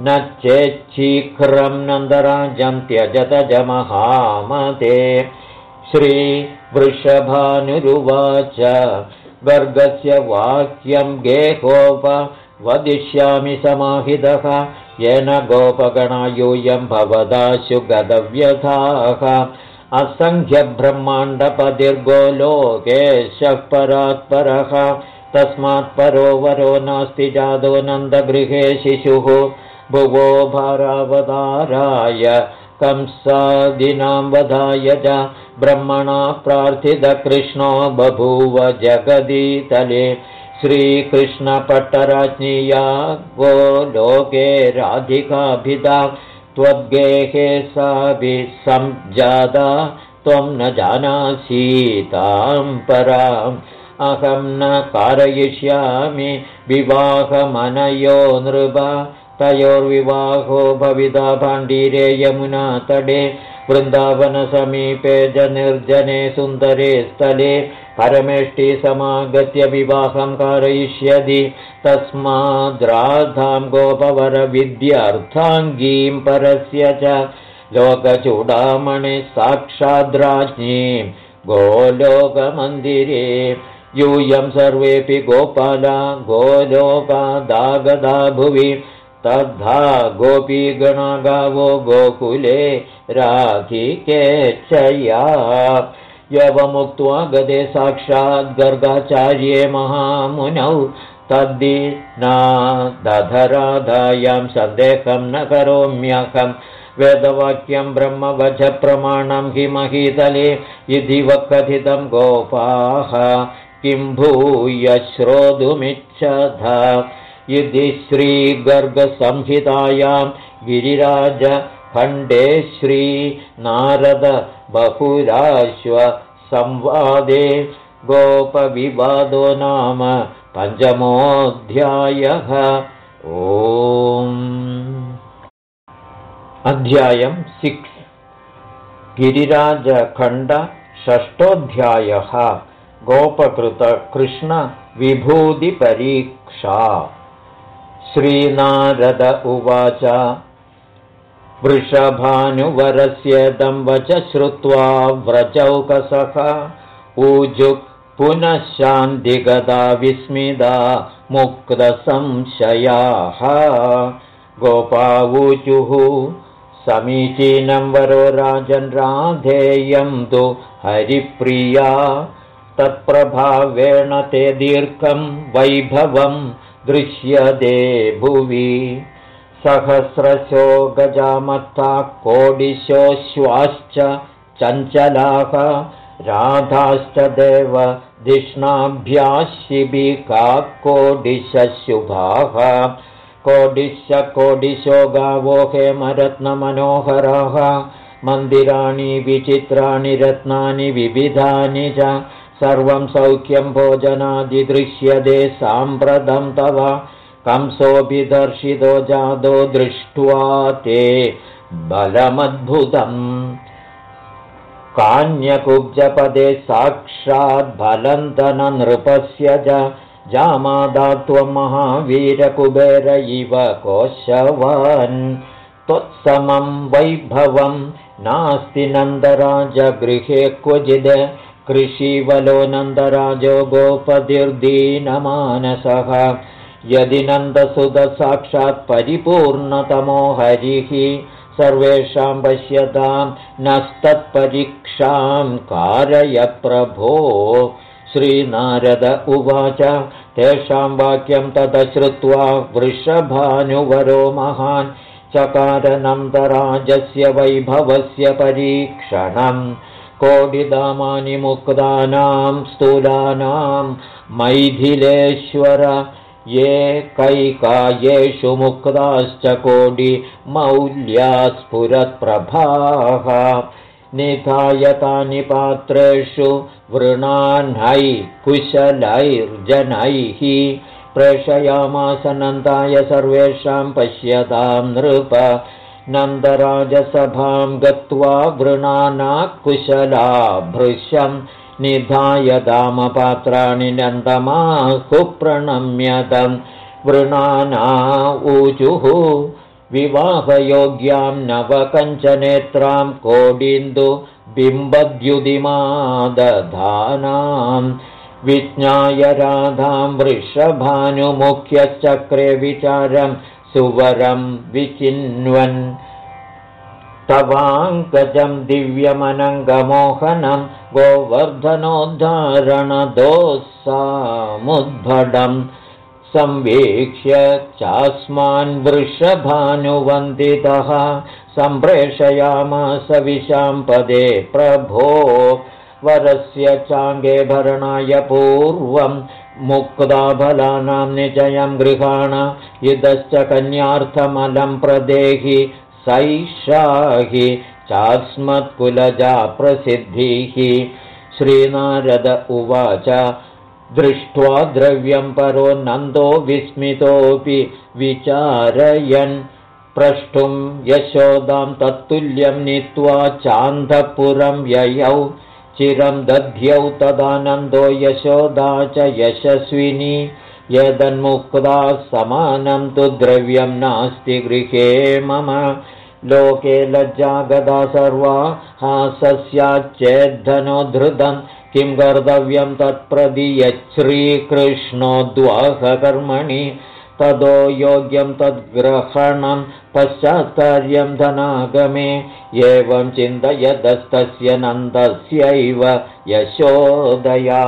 न चेच्छीघ्रं नन्दराजं त्यजतजमहामते श्रीवृषभानुरुवाच गर्गस्य वाक्यं गेहोप वदिष्यामि समाहितः। येन गोपगणायूयं भवदाशु गदव्यथाः असङ्ख्यब्रह्माण्डपतिर्गोलोकेशः परात्परः। तस्मात्परो वरो नास्ति जादो नन्दगृहे शिशुः। भुवो भारावताराय कंसादिनां वधाय च ब्रह्मणा प्रार्थितकृष्णो बभूव जगदीतले। श्रीकृष्णपट्टराज्ञीया वो लोके राधिकाभिधा त्वद्गेहे साभिसञ्जाता त्वं न जानासीतां पराम्। अहं न कारयिष्यामि विवाहमनयो नृपा तयोर्विवाहो भविता भाण्डीरे यमुना तडे वृन्दावनसमीपे निर्जने सुन्दरे स्थले परमेष्टि समागत्य विवाहं कारयिष्यति। तस्माद्राधां गोपवरविद्यार्थाङ्गीं परस्य च लोकचूडामणि साक्षाद्राज्ञीं गोलोकमन्दिरे। यूयं सर्वेऽपि गोपाला गोलोकादागदा भुवि तद्धा गोपीगणा गावो गोकुले राधिकेच्छया। यवमुक्त्वा गदे साक्षाद्गर्गाचार्ये महामुनौ। तद्धि न दधराधायां सन्देहं न करोम्यहं। वेदवाक्यं ब्रह्मवचप्रमाणं हि महीतले। इति वकथितं गोपाः। किं भूय श्रोतुमिच्छथ इति श्रीगर्गसंहितायां गिरिराजखण्डे श्रीनारदबहुराश्वसंवादे गोपविवादो नाम पञ्चमोऽध्यायः। ओम् अध्यायं सिक्स्। गिरिराजखण्ड षष्ठोऽध्यायः। गोपकृतकृष्णविभूतिपरीक्षा श्रीनारद उवाच। वृषभानुवरस्य वच श्रुत्वा व्रजौकसः। ऊजुः पुनः शान्तिगदा विस्मिता मुक्तसंशयाः। गोपावूचुः समीचीनं वरो राजन् राधेयं तु हरिप्रिया। तत्प्रभावेण ते दीर्घं वैभवं दृश्यते भुवि सहस्रशो गजामत्ता कोडिशोऽश्वाश्च चञ्चलाः राधाश्च देव धिष्णाभ्याशिबिका कोडिशुभाः कोडिश कोडिशो गावो हेमरत्नमनोहराः मन्दिराणि विचित्राणि रत्नानि विविधानि च सर्वं सौख्यं भोजनादिदृश्यते साम्प्रतं तव। कंसोऽपि दर्शितो जातो दृष्ट्वा ते बलमद्भुतम्। कान्यकुब्जपदे साक्षाद्बलन्तननृपस्य च जामादात्वं महावीरकुबेर इव कोशवान्। त्वत्समं वैभवं नास्ति नन्दराजगृहे क्वचिद् कृषिवलो नन्दराजो गोपतिर्दीनमानसः। यदि नन्दसुतसाक्षात् परिपूर्णतमो हरिः सर्वेषां पश्यतां नस्तत्परीक्षां कारय प्रभो। श्रीनारद उवाच तेषां वाक्यं तत श्रुत्वा वृषभानुवरो महान् चकारनन्दराजस्य वैभवस्य परीक्षणम् कोडिदामानि मुक्तानां स्थूलानां मैथिलेश्वर ये कैकायेषु मुक्ताश्च कोडिमौल्या स्फुरत्प्रभाः निधायतानि पात्रेषु वृणाह्नै कुशलैर्जनैः। प्रेषयामासनन्दाय सर्वेषां पश्यतां नृप नन्दराजसभां गत्वा वृणानाकुशला भृशं निधाय दामपात्राणि नन्दमाहुप्रणम्यतं वृणाना ऊचुः विवाहयोग्यां नवकञ्चनेत्रां कोडिन्दुबिम्बद्युदिमादधानां विज्ञाय राधां वृषभानुमुख्यश्चक्रे विचारम् सुवरं विचिन्वन् तवाङ्कजं दिव्यमनङ्गमोहनं गोवर्धनोद्धारणदोस्सामुद्भटं संवीक्ष्य चास्मान् वृषभानुवन्दितः सम्प्रेषयामास विशां पदे प्रभो वरस्य चाङ्गे भरणाय पूर्वम् मुक्ताफलानां निजयं गृहाण इदश्च कन्यार्थमलं प्रदेहि सैषाहि चास्मत्कुलजा प्रसिद्धिः। श्रीनारद उवाच दृष्ट्वा द्रव्यं परो नन्दो विस्मितोऽपि विचारयन्। प्रष्टुं यशोदां तत्तुल्यं नीत्वा चान्धपुरं ययौ। चिरं दध्यौ तदानन्दो यशोदा च यशस्विनी। यदन्मुक्ता समानं तु द्रव्यं नास्ति गृहे मम लोके लज्जा गदा सर्वा हासस्याच्चेद्धनो धृतं किं कर्तव्यं तत्प्रदीयच्छ्रीकृष्णोद्वाहकर्मणि तदो योग्यं तद्ग्रहणं पश्चात्कार्यं धनागमे। एवं चिन्तयदस्तस्य नन्दस्यैव यशोदया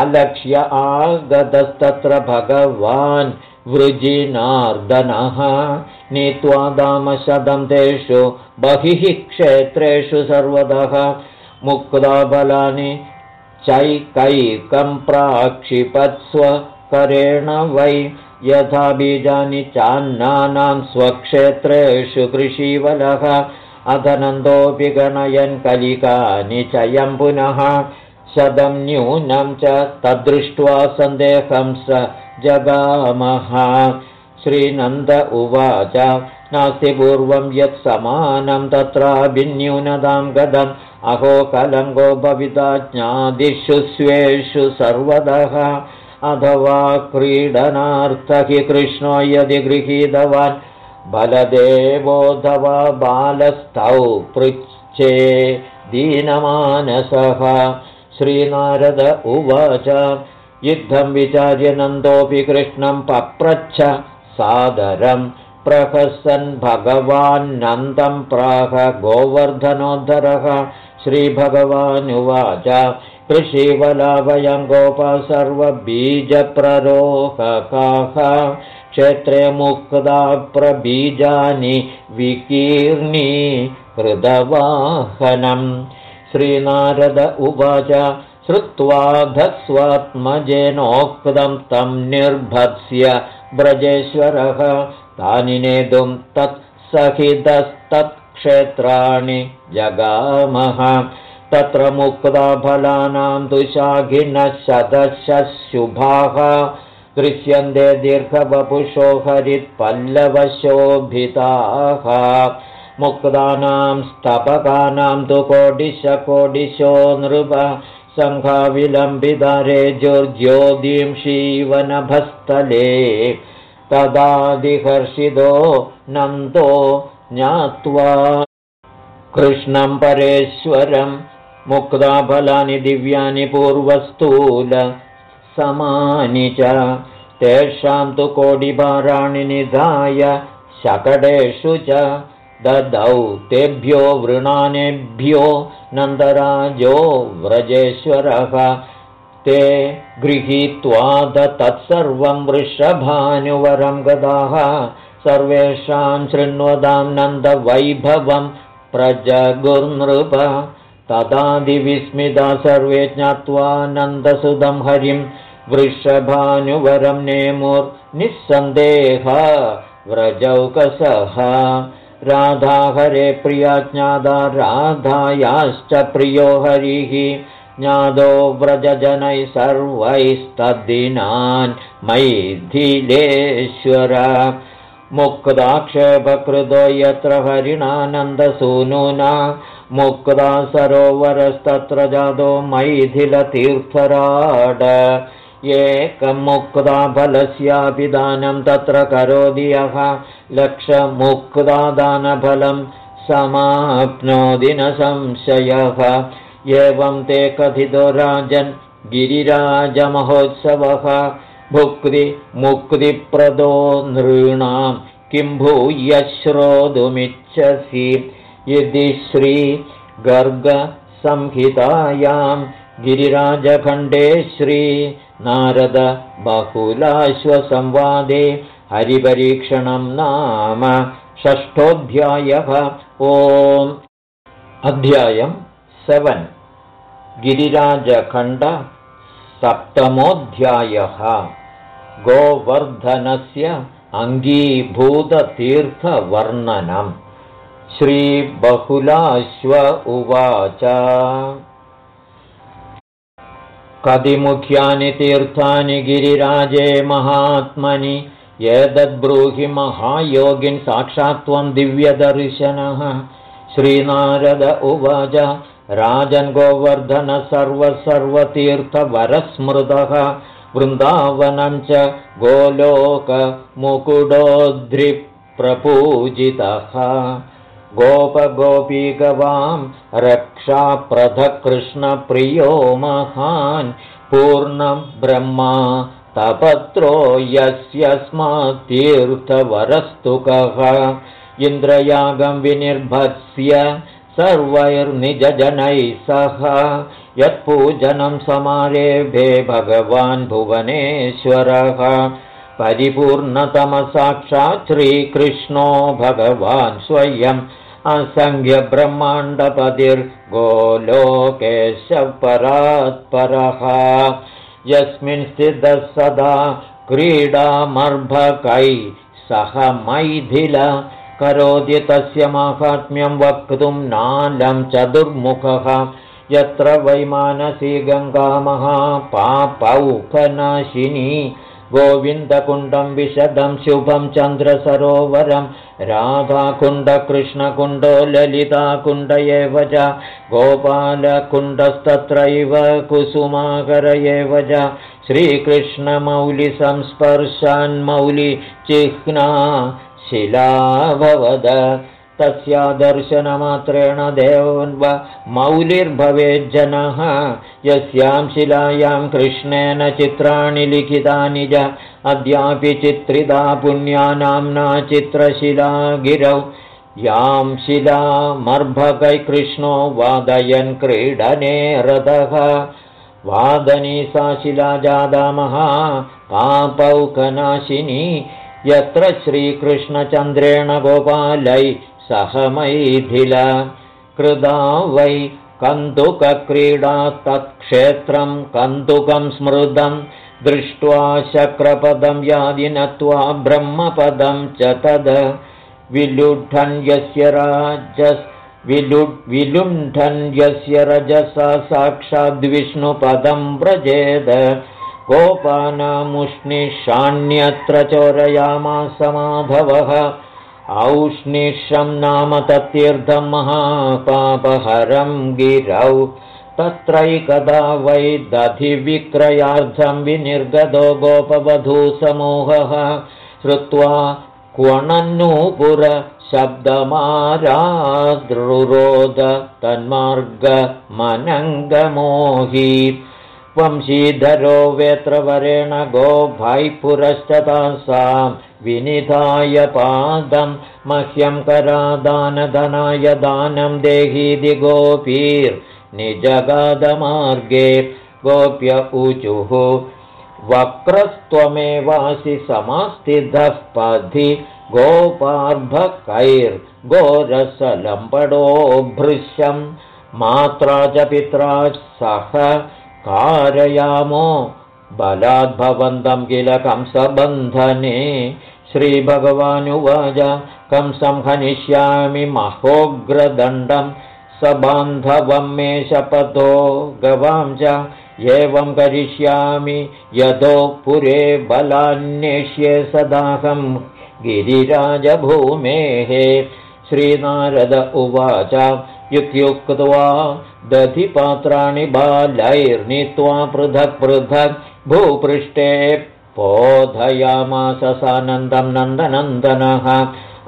अलक्ष्य आगतस्तत्र भगवान् वृजिनार्दनः नीत्वा दामशतं तेषु बहिः क्षेत्रेषु सर्वतः मुक्ताबलानि चैकैकं प्राक्षिपत्स्व करेण वै यथा बीजानि चान्नानां स्वक्षेत्रेषु कृषीवलः अधनन्दोऽपि गणयन् कलिकानि चयं पुनः शतं न्यूनं च तद्दृष्ट्वा सन्देहं स जगामः। श्रीनन्द उवाच नास्ति पूर्वं यत् समानं तत्राभिन्यूनतां गतम्। अहो कलङ्गो भविता ज्ञादिषु स्वेषु सर्वतः। अथवा क्रीडनार्थहि कृष्णो यदि गृहीतवान् बलदेवोऽथवा बालस्थौ पृच्छे दीनमानसः। श्रीनारद उवाच युद्धं विचार्य नन्दोऽपि कृष्णं पप्रच्छ सादरं। प्रहसन् भगवान्नन्दं प्राह गोवर्धनोद्धरः। श्रीभगवानुवाच कृषिवलाभयं गोप सर्वबीजप्ररोहकाः। क्षेत्रे मुक्ता प्रबीजानि विकीर्णी हृदवाहनम् श्रीनारद उवाच श्रुत्वा धस्वात्मजेनोक्तं तं निर्भत्स्य व्रजेश्वरः तानि नेतुं तत्सहितस्तत्क्षेत्राणि जगामः। तत्र मुक्ताफलानां दुशाखिनः शतशुभाः दृश्यन्ते दीर्घवपुषो हरित्पल्लवशोभिताः। मुक्तानां स्तपकानां तु कोडिशकोडिशो नृप सङ्घाविलम्बितरे ज्योर्ज्योतिंशीवनभस्थले तदादिहर्षितो नन्दो ज्ञात्वा कृष्णं परेश्वरं मुक्ताफलानि दिव्यानि पूर्वस्तूल समानि च तेषां तु कोडिभाराणि निधाय शकटेषु च ददौ तेभ्यो वृणानेभ्यो नन्दराजो व्रजेश्वरः। ते गृहीत्वा तत्सर्वं वृषभानुवरं गदाः। सर्वेषां शृण्वतां नन्दवैभवं प्रजगुर्नृप। तदादिविस्मिता सर्वे ज्ञात्वा नन्दसुदं हरिं वृषभानुवरं नेमुर्निःसन्देह व्रजौकसः राधाहरे प्रिया ज्ञादा राधायाश्च प्रियो हरिः। ज्ञादो व्रजजनैः सर्वैस्तद्दिनान् मैथिलेश्वर। मुक्ताक्षेपकृतो यत्र हरिणानन्दसूनुना। मुक्ता सरोवरस्तत्र जातो मैथिलतीर्थराड एकमुक्ताफलस्यापि दानं तत्र करोति यः। लक्षमुक्तादानफलं समाप्नोति न संशयः। एवं ते कथितो राजन् गिरिराजमहोत्सवः। भुक्तिमुक्तिप्रदो नृणां किं भूय श्रोतुमिच्छसि यदि श्रीगर्गसंहितायां गिरिराजखण्डे श्री नारद बहुलाश्वसंवादे हरिपरीक्षणं नाम षष्ठोऽध्यायः। ओम्। सेवन्। गिरिराजखण्ड सप्तमोऽध्यायः। गोवर्धनस्य अङ्गीभूततीर्थवर्णनम् श्रीबहुलाश्व उवाच कतिमुख्यानि तीर्थानि गिरिराजे महात्मनि एतद्ब्रूहि महायोगिन् साक्षात्त्वं दिव्यदर्शनः। श्रीनारद उवाच राजन् गोवर्धन सर्वतीर्थवरस्मृतः वृन्दावनं च गोलोकमुकुडोद्रिप्रपूजितः गोपगोपीगवां रक्षाप्रथकृष्णप्रियो महान् पूर्णं ब्रह्मा तपत्रो यस्यस्मात्तीर्थवरस्तुकः इन्द्रयागं विनिर्भत्स्य सर्वैर्निजजनैः सह। यत्पूजनं समारेभे भगवान् भुवनेश्वरः। परिपूर्णतमसाक्षात् श्रीकृष्णो भगवान् स्वयम् असङ्ख्यब्रह्माण्डपतिर्गोलोकेश परात्परः यस्मिन् स्थितः सदा क्रीडामर्भकै सह मैथिल करोति तस्य माहात्म्यं वक्तुं नालं चतुर्मुखः। यत्र वैमानसी गङ्गामहापापौकनाशिनी गोविन्दकुण्डं विशदं शुभं चन्द्रसरोवरं राधाकुण्डकृष्णकुण्डो ललिताकुण्ड एव च गोपालकुण्डस्तत्रैव कुसुमाकर एव च श्रीकृष्णमौलिसंस्पर्शान्मौलिचिह्ना शिलाभवद तस्यादर्शनमात्रेण देवन्व मौलिर्भवेज्जनः यस्यां शिलायां कृष्णेन चित्राणि लिखितानि च। अद्यापि चित्रिता पुण्यानाम्ना चित्रशिला गिरौ यां शिलामर्भकैकृष्णो वादयन् क्रीडने रथः। वादनी सा शिला जादामहा पापौकनाशिनी यत्र श्रीकृष्णचन्द्रेण गोपालै सह मैथिल कृदा वै कन्दुकक्रीडा तत्क्षेत्रं कन्दुकं स्मृतं दृष्ट्वा शक्रपदं यादिनत्वा ब्रह्मपदं च तद्। विलुण्ठन् यस्य राजस् विलुण्ठन् यस्य रजसा साक्षाद्विष्णुपदं व्रजेद। गोपानामुष्णिषाण्यत्र चोरयामास माधवः औष्णिषं नाम तत्तीर्थं महापापहरं गिरौ। तत्रैकदा वै दधिविक्रयार्थं विनिर्गतो गोपवधूसमूहः। श्रुत्वा क्वणन्नूपुरशब्दमाराद्रुरोद तन्मार्गमनङ्गमोही वंशीधरो वेत्रवरेण गोभायः पुरश्च तासां विनिधाय पादं मह्यं करादानधनाय दानं देहीति गोपीर्निजगादमार्गे गोप्य ऊचुः। वक्रस्त्वमेवासि समास्थितः पथि गोपार्भकैर्गोरसलम्बडो मात्रा च पित्रा सह कारयामो। बलाद्भवन्तं किल कंसबन्धने। श्रीभगवानुवाच कंसं हनिष्यामि महोग्रदण्डं। स बान्धवं मे शपथो गवां च। एवं करिष्यामि यतो पुरे बलान्येष्ये सदाहं गिरिराजभूमेः। श्रीनारद उवाच युक्युक्त्वा दधिपात्राणि बालैर्नीत्वा पृथक् पृथक् भूपृष्ठे पोधयामास सानन्दं नन्दनन्दनः।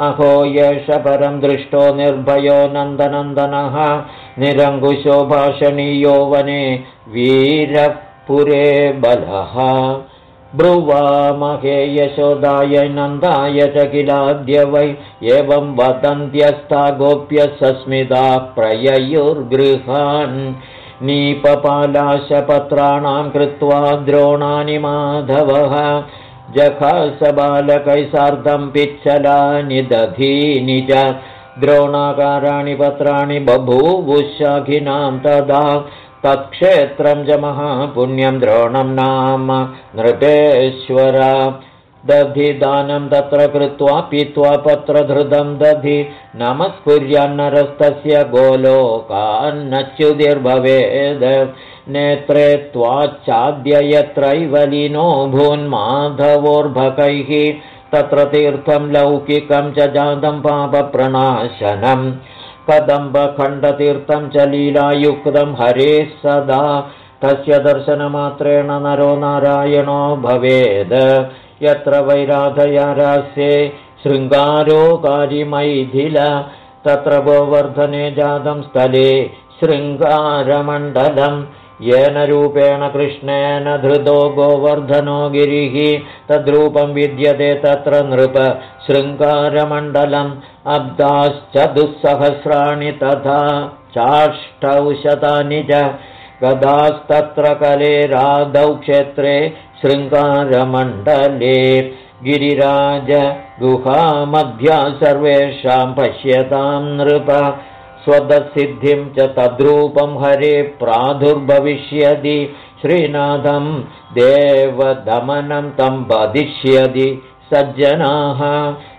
अहो यश परं दृष्टो निर्भयो नन्दनन्दनः। निरङ्कुशो भाषणीयो वने वीरपुरे बलः ब्रुवामहे यशोदाय नन्दाय च किलाद्य वै। एवं वदन्त्यस्था गोप्य सस्मिता प्रययुर्गृहान्। नीपपालाशपत्राणां कृत्वा द्रोणानि माधवः। जखासबालकै सार्धं पिच्छलानि दधीनि च। द्रोणाकाराणि पत्राणि बभूवुशाखिनां तदा तत्क्षेत्रं च महापुण्यं द्रोणं नाम नृपेश्वर दधिदानं तत्र कृत्वा पीत्वा पत्रधृतं दधि नमस्कुर्यान्नरस्तस्य गोलोकान्नच्युतिर्भवेद् नेत्रे त्वाच्चाद्य यत्रैव लीनो भून्माधवोर्भकैः। तत्र तीर्थं लौकिकं च जातं पापप्रणाशनम् कदम्बखण्डतीर्थं च लीलायुक्तं हरेः सदा। तस्य दर्शनमात्रेण नरो नारायणो भवेद्। यत्र वैराधयारास्ये शृङ्गारो कारिमैथिल तत्र गोवर्धने जातं स्थले शृङ्गारमण्डलम् येन रूपेण कृष्णेन धृतो गोवर्धनो गिरिः तद्रूपं विद्यते तत्र नृप शृङ्गारमण्डलम् अब्दाश्चतुस्सहस्राणि तथा चाष्टौ शतानि च गदास्तत्र कलेरादौ क्षेत्रे शृङ्गारमण्डले। गिरिराज गुहामध्या सर्वेषां पश्यतां नृप स्वदसिद्धिं च तद्रूपं हरे प्रादुर्भविष्यति। श्रीनाथं देवदमनं तं वदिष्यति सज्जनाः।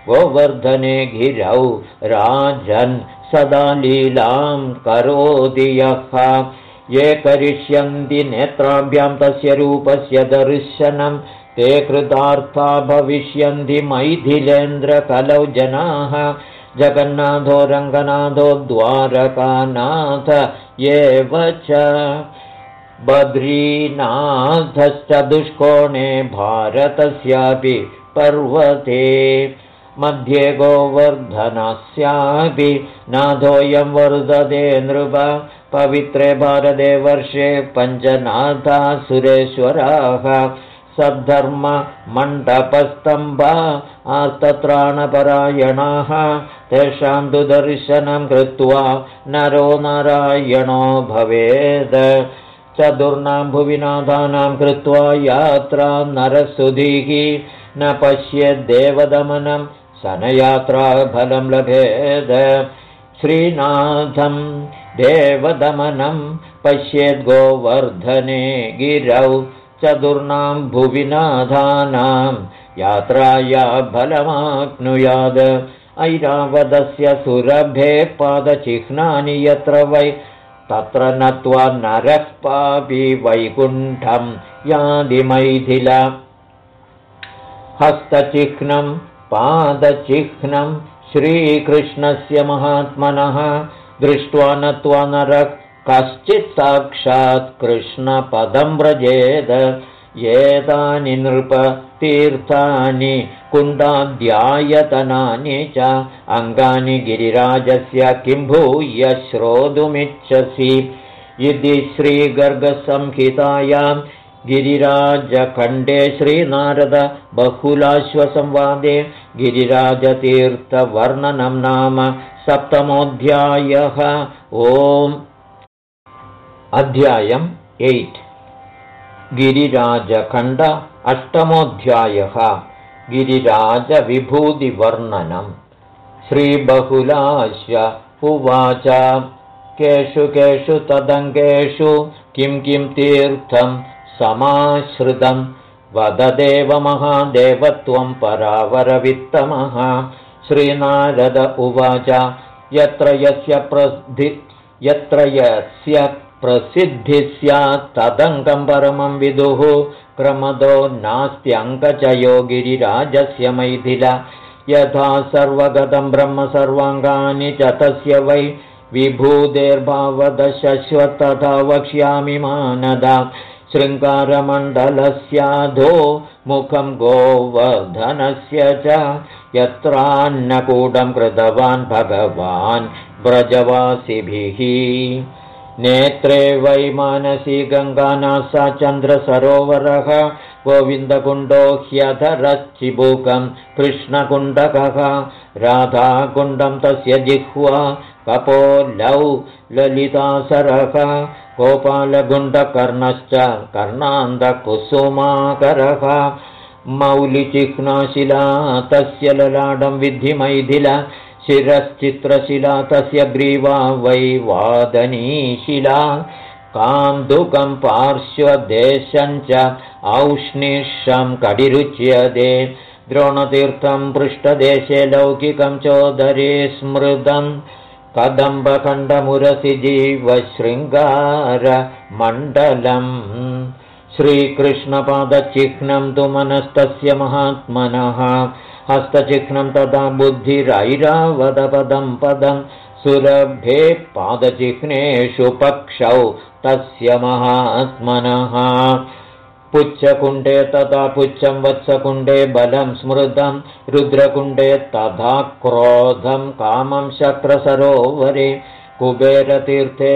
गोवर्धने गिरौ राजन् सदा लीलां करोति यः। ये करिष्यन्ति नेत्राभ्यां तस्य रूपस्य दर्शनं ते कृतार्था भविष्यन्ति मैथिलेन्द्रकलौ जनाः जगन्नाथो रङ्गनाथो द्वारकानाथ एव च। बद्रीनाथश्च दुष्कोणे भारतस्यापि पर्वते। मध्ये गोवर्धनस्यापि नाथोऽयं वर्धते नृप। पवित्रे भारते वर्षे पञ्चनाथा सुरेश्वराः सद्धर्ममण्डपस्तम्भा आस्तत्राणपरायणाः तेषां तु दर्शनं कृत्वा नरो नारायणो भवेत् चतुर्णां भुविनाथानां कृत्वा यात्रा नरसुधीः न पश्येद्देवदमनं सनयात्राफलं लभेद। श्रीनाथं देवदमनं पश्येद्गोवर्धने गिरौ चतुर्णां भुविनाथानां यात्राया फलमाप्नुयाद ऐरावदस्य सुरभे पादचिह्नानि यत्र वै तत्र नत्वा नरः पापि वैकुण्ठं यादिमैथिल हस्तचिह्नं पादचिह्नं श्रीकृष्णस्य महात्मनः दृष्ट्वा नत्वा नरः कश्चित् साक्षात् कृष्णपदं व्रजेद एतानि नृपतीर्थानि कुण्डाध्यायतनानि च अङ्गानि गिरिराजस्य किं भूय श्रोतुमिच्छसि। इति श्रीगर्गसंहितायां गिरिराजखण्डे श्रीनारद बहुलाश्वसंवादे गिरिराजतीर्थवर्णनं नाम सप्तमोऽध्यायः। ओम् अध्यायम् एय्ट्। गिरिराजखण्ड अष्टमोऽध्यायः। गिरिराजविभूतिवर्णनम्। श्रीबहुलाश्य उवाच। केषु केषु तदङ्गेषु किं किं तीर्थं समाश्रितं। वददेवमहादेवत्वं परावरवित्तमः। श्रीनारद उवाच। यत्र यस्य प्रद्धि यत्र यस्य प्रसिद्धिः स्यात् तदङ्गं परमं विदुः क्रमदो नास्त्यङ्कचयो गिरिराजस्य मैथिल। यथा सर्वगतं ब्रह्म सर्वाङ्गानि च तस्य वै विभूतेर्भावदशश्व तथा वक्ष्यामि मानदा। शृङ्गारमण्डलस्याधो मुखं गोवर्धनस्य च। यत्रान्नकूटं कृतवान् भगवान् व्रजवासिभिः नेत्रे वै मानसी गङ्गानासा चन्द्रसरोवरः गोविन्दकुण्डो ह्यधरश्चिबुकं कृष्णकुण्डकः राधाकुण्डं तस्य जिह्वा कपोलौ ललितासरः गोपालगुण्डकर्णश्च कर्णान्तकुसुमाकरः मौलिचिह्नाशिला तस्य ललाडं विद्धिमैथिल शिरश्चित्रशिला तस्य ग्रीवा वै वादनीशिला। कान्दुकं पार्श्वदेशञ्च औष्णिषं कडिरुच्यते द्रोणतीर्थं पृष्ठदेशे लौकिकं चोदरे स्मृतं। कदम्बखण्डमुरसि जीवशृङ्गारमण्डलम्। श्रीकृष्णपादचिह्नं तु मनस्तस्य महात्मनः हस्तचिह्नं तदा बुद्धिरैरावदपदं पदं सुरभे पादचिह्नेषु पक्षौ तस्य महात्मनः। पुच्छकुण्डे तथा पुच्छं वत्सकुण्डे बलं स्मृतं रुद्रकुण्डे तथा क्रोधं कामं शक्रसरोवरे कुबेरतीर्थे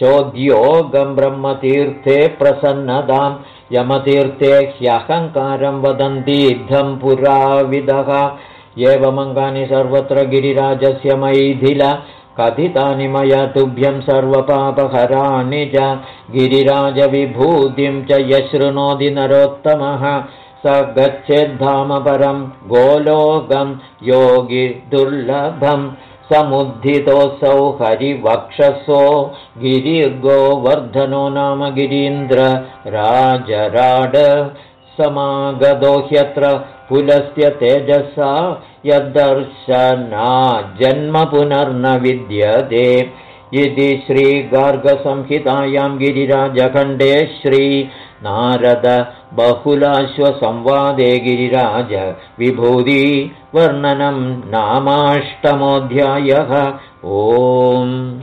चोद्योगं ब्रह्मतीर्थे प्रसन्नताम् यमतीर्थे ह्यहङ्कारं वदन्तीद्धं पुराविदः एवमङ्गानि सर्वत्र गिरिराजस्य मैथिल कथितानि मया तुभ्यं सर्वपापहराणि च। गिरिराजविभूतिं च यशृणोति नरोत्तमः। स गच्छेद्धाम परं गोलोकं योगि दुर्लभम् समुद्धितोऽसौ हरिवक्षसो गिरिर्गोवर्धनो नाम गिरीन्द्र राजराड समागतो ह्यत्र पुलस्य तेजसा यद्दर्शना जन्म पुनर्न विद्यते इति श्रीगार्गसंहितायां गिरिराजखण्डे श्री नारद बहुलाश्वसंवादे गिरिराज विभूति वर्णनं नामाष्टमोऽध्यायः। ओम्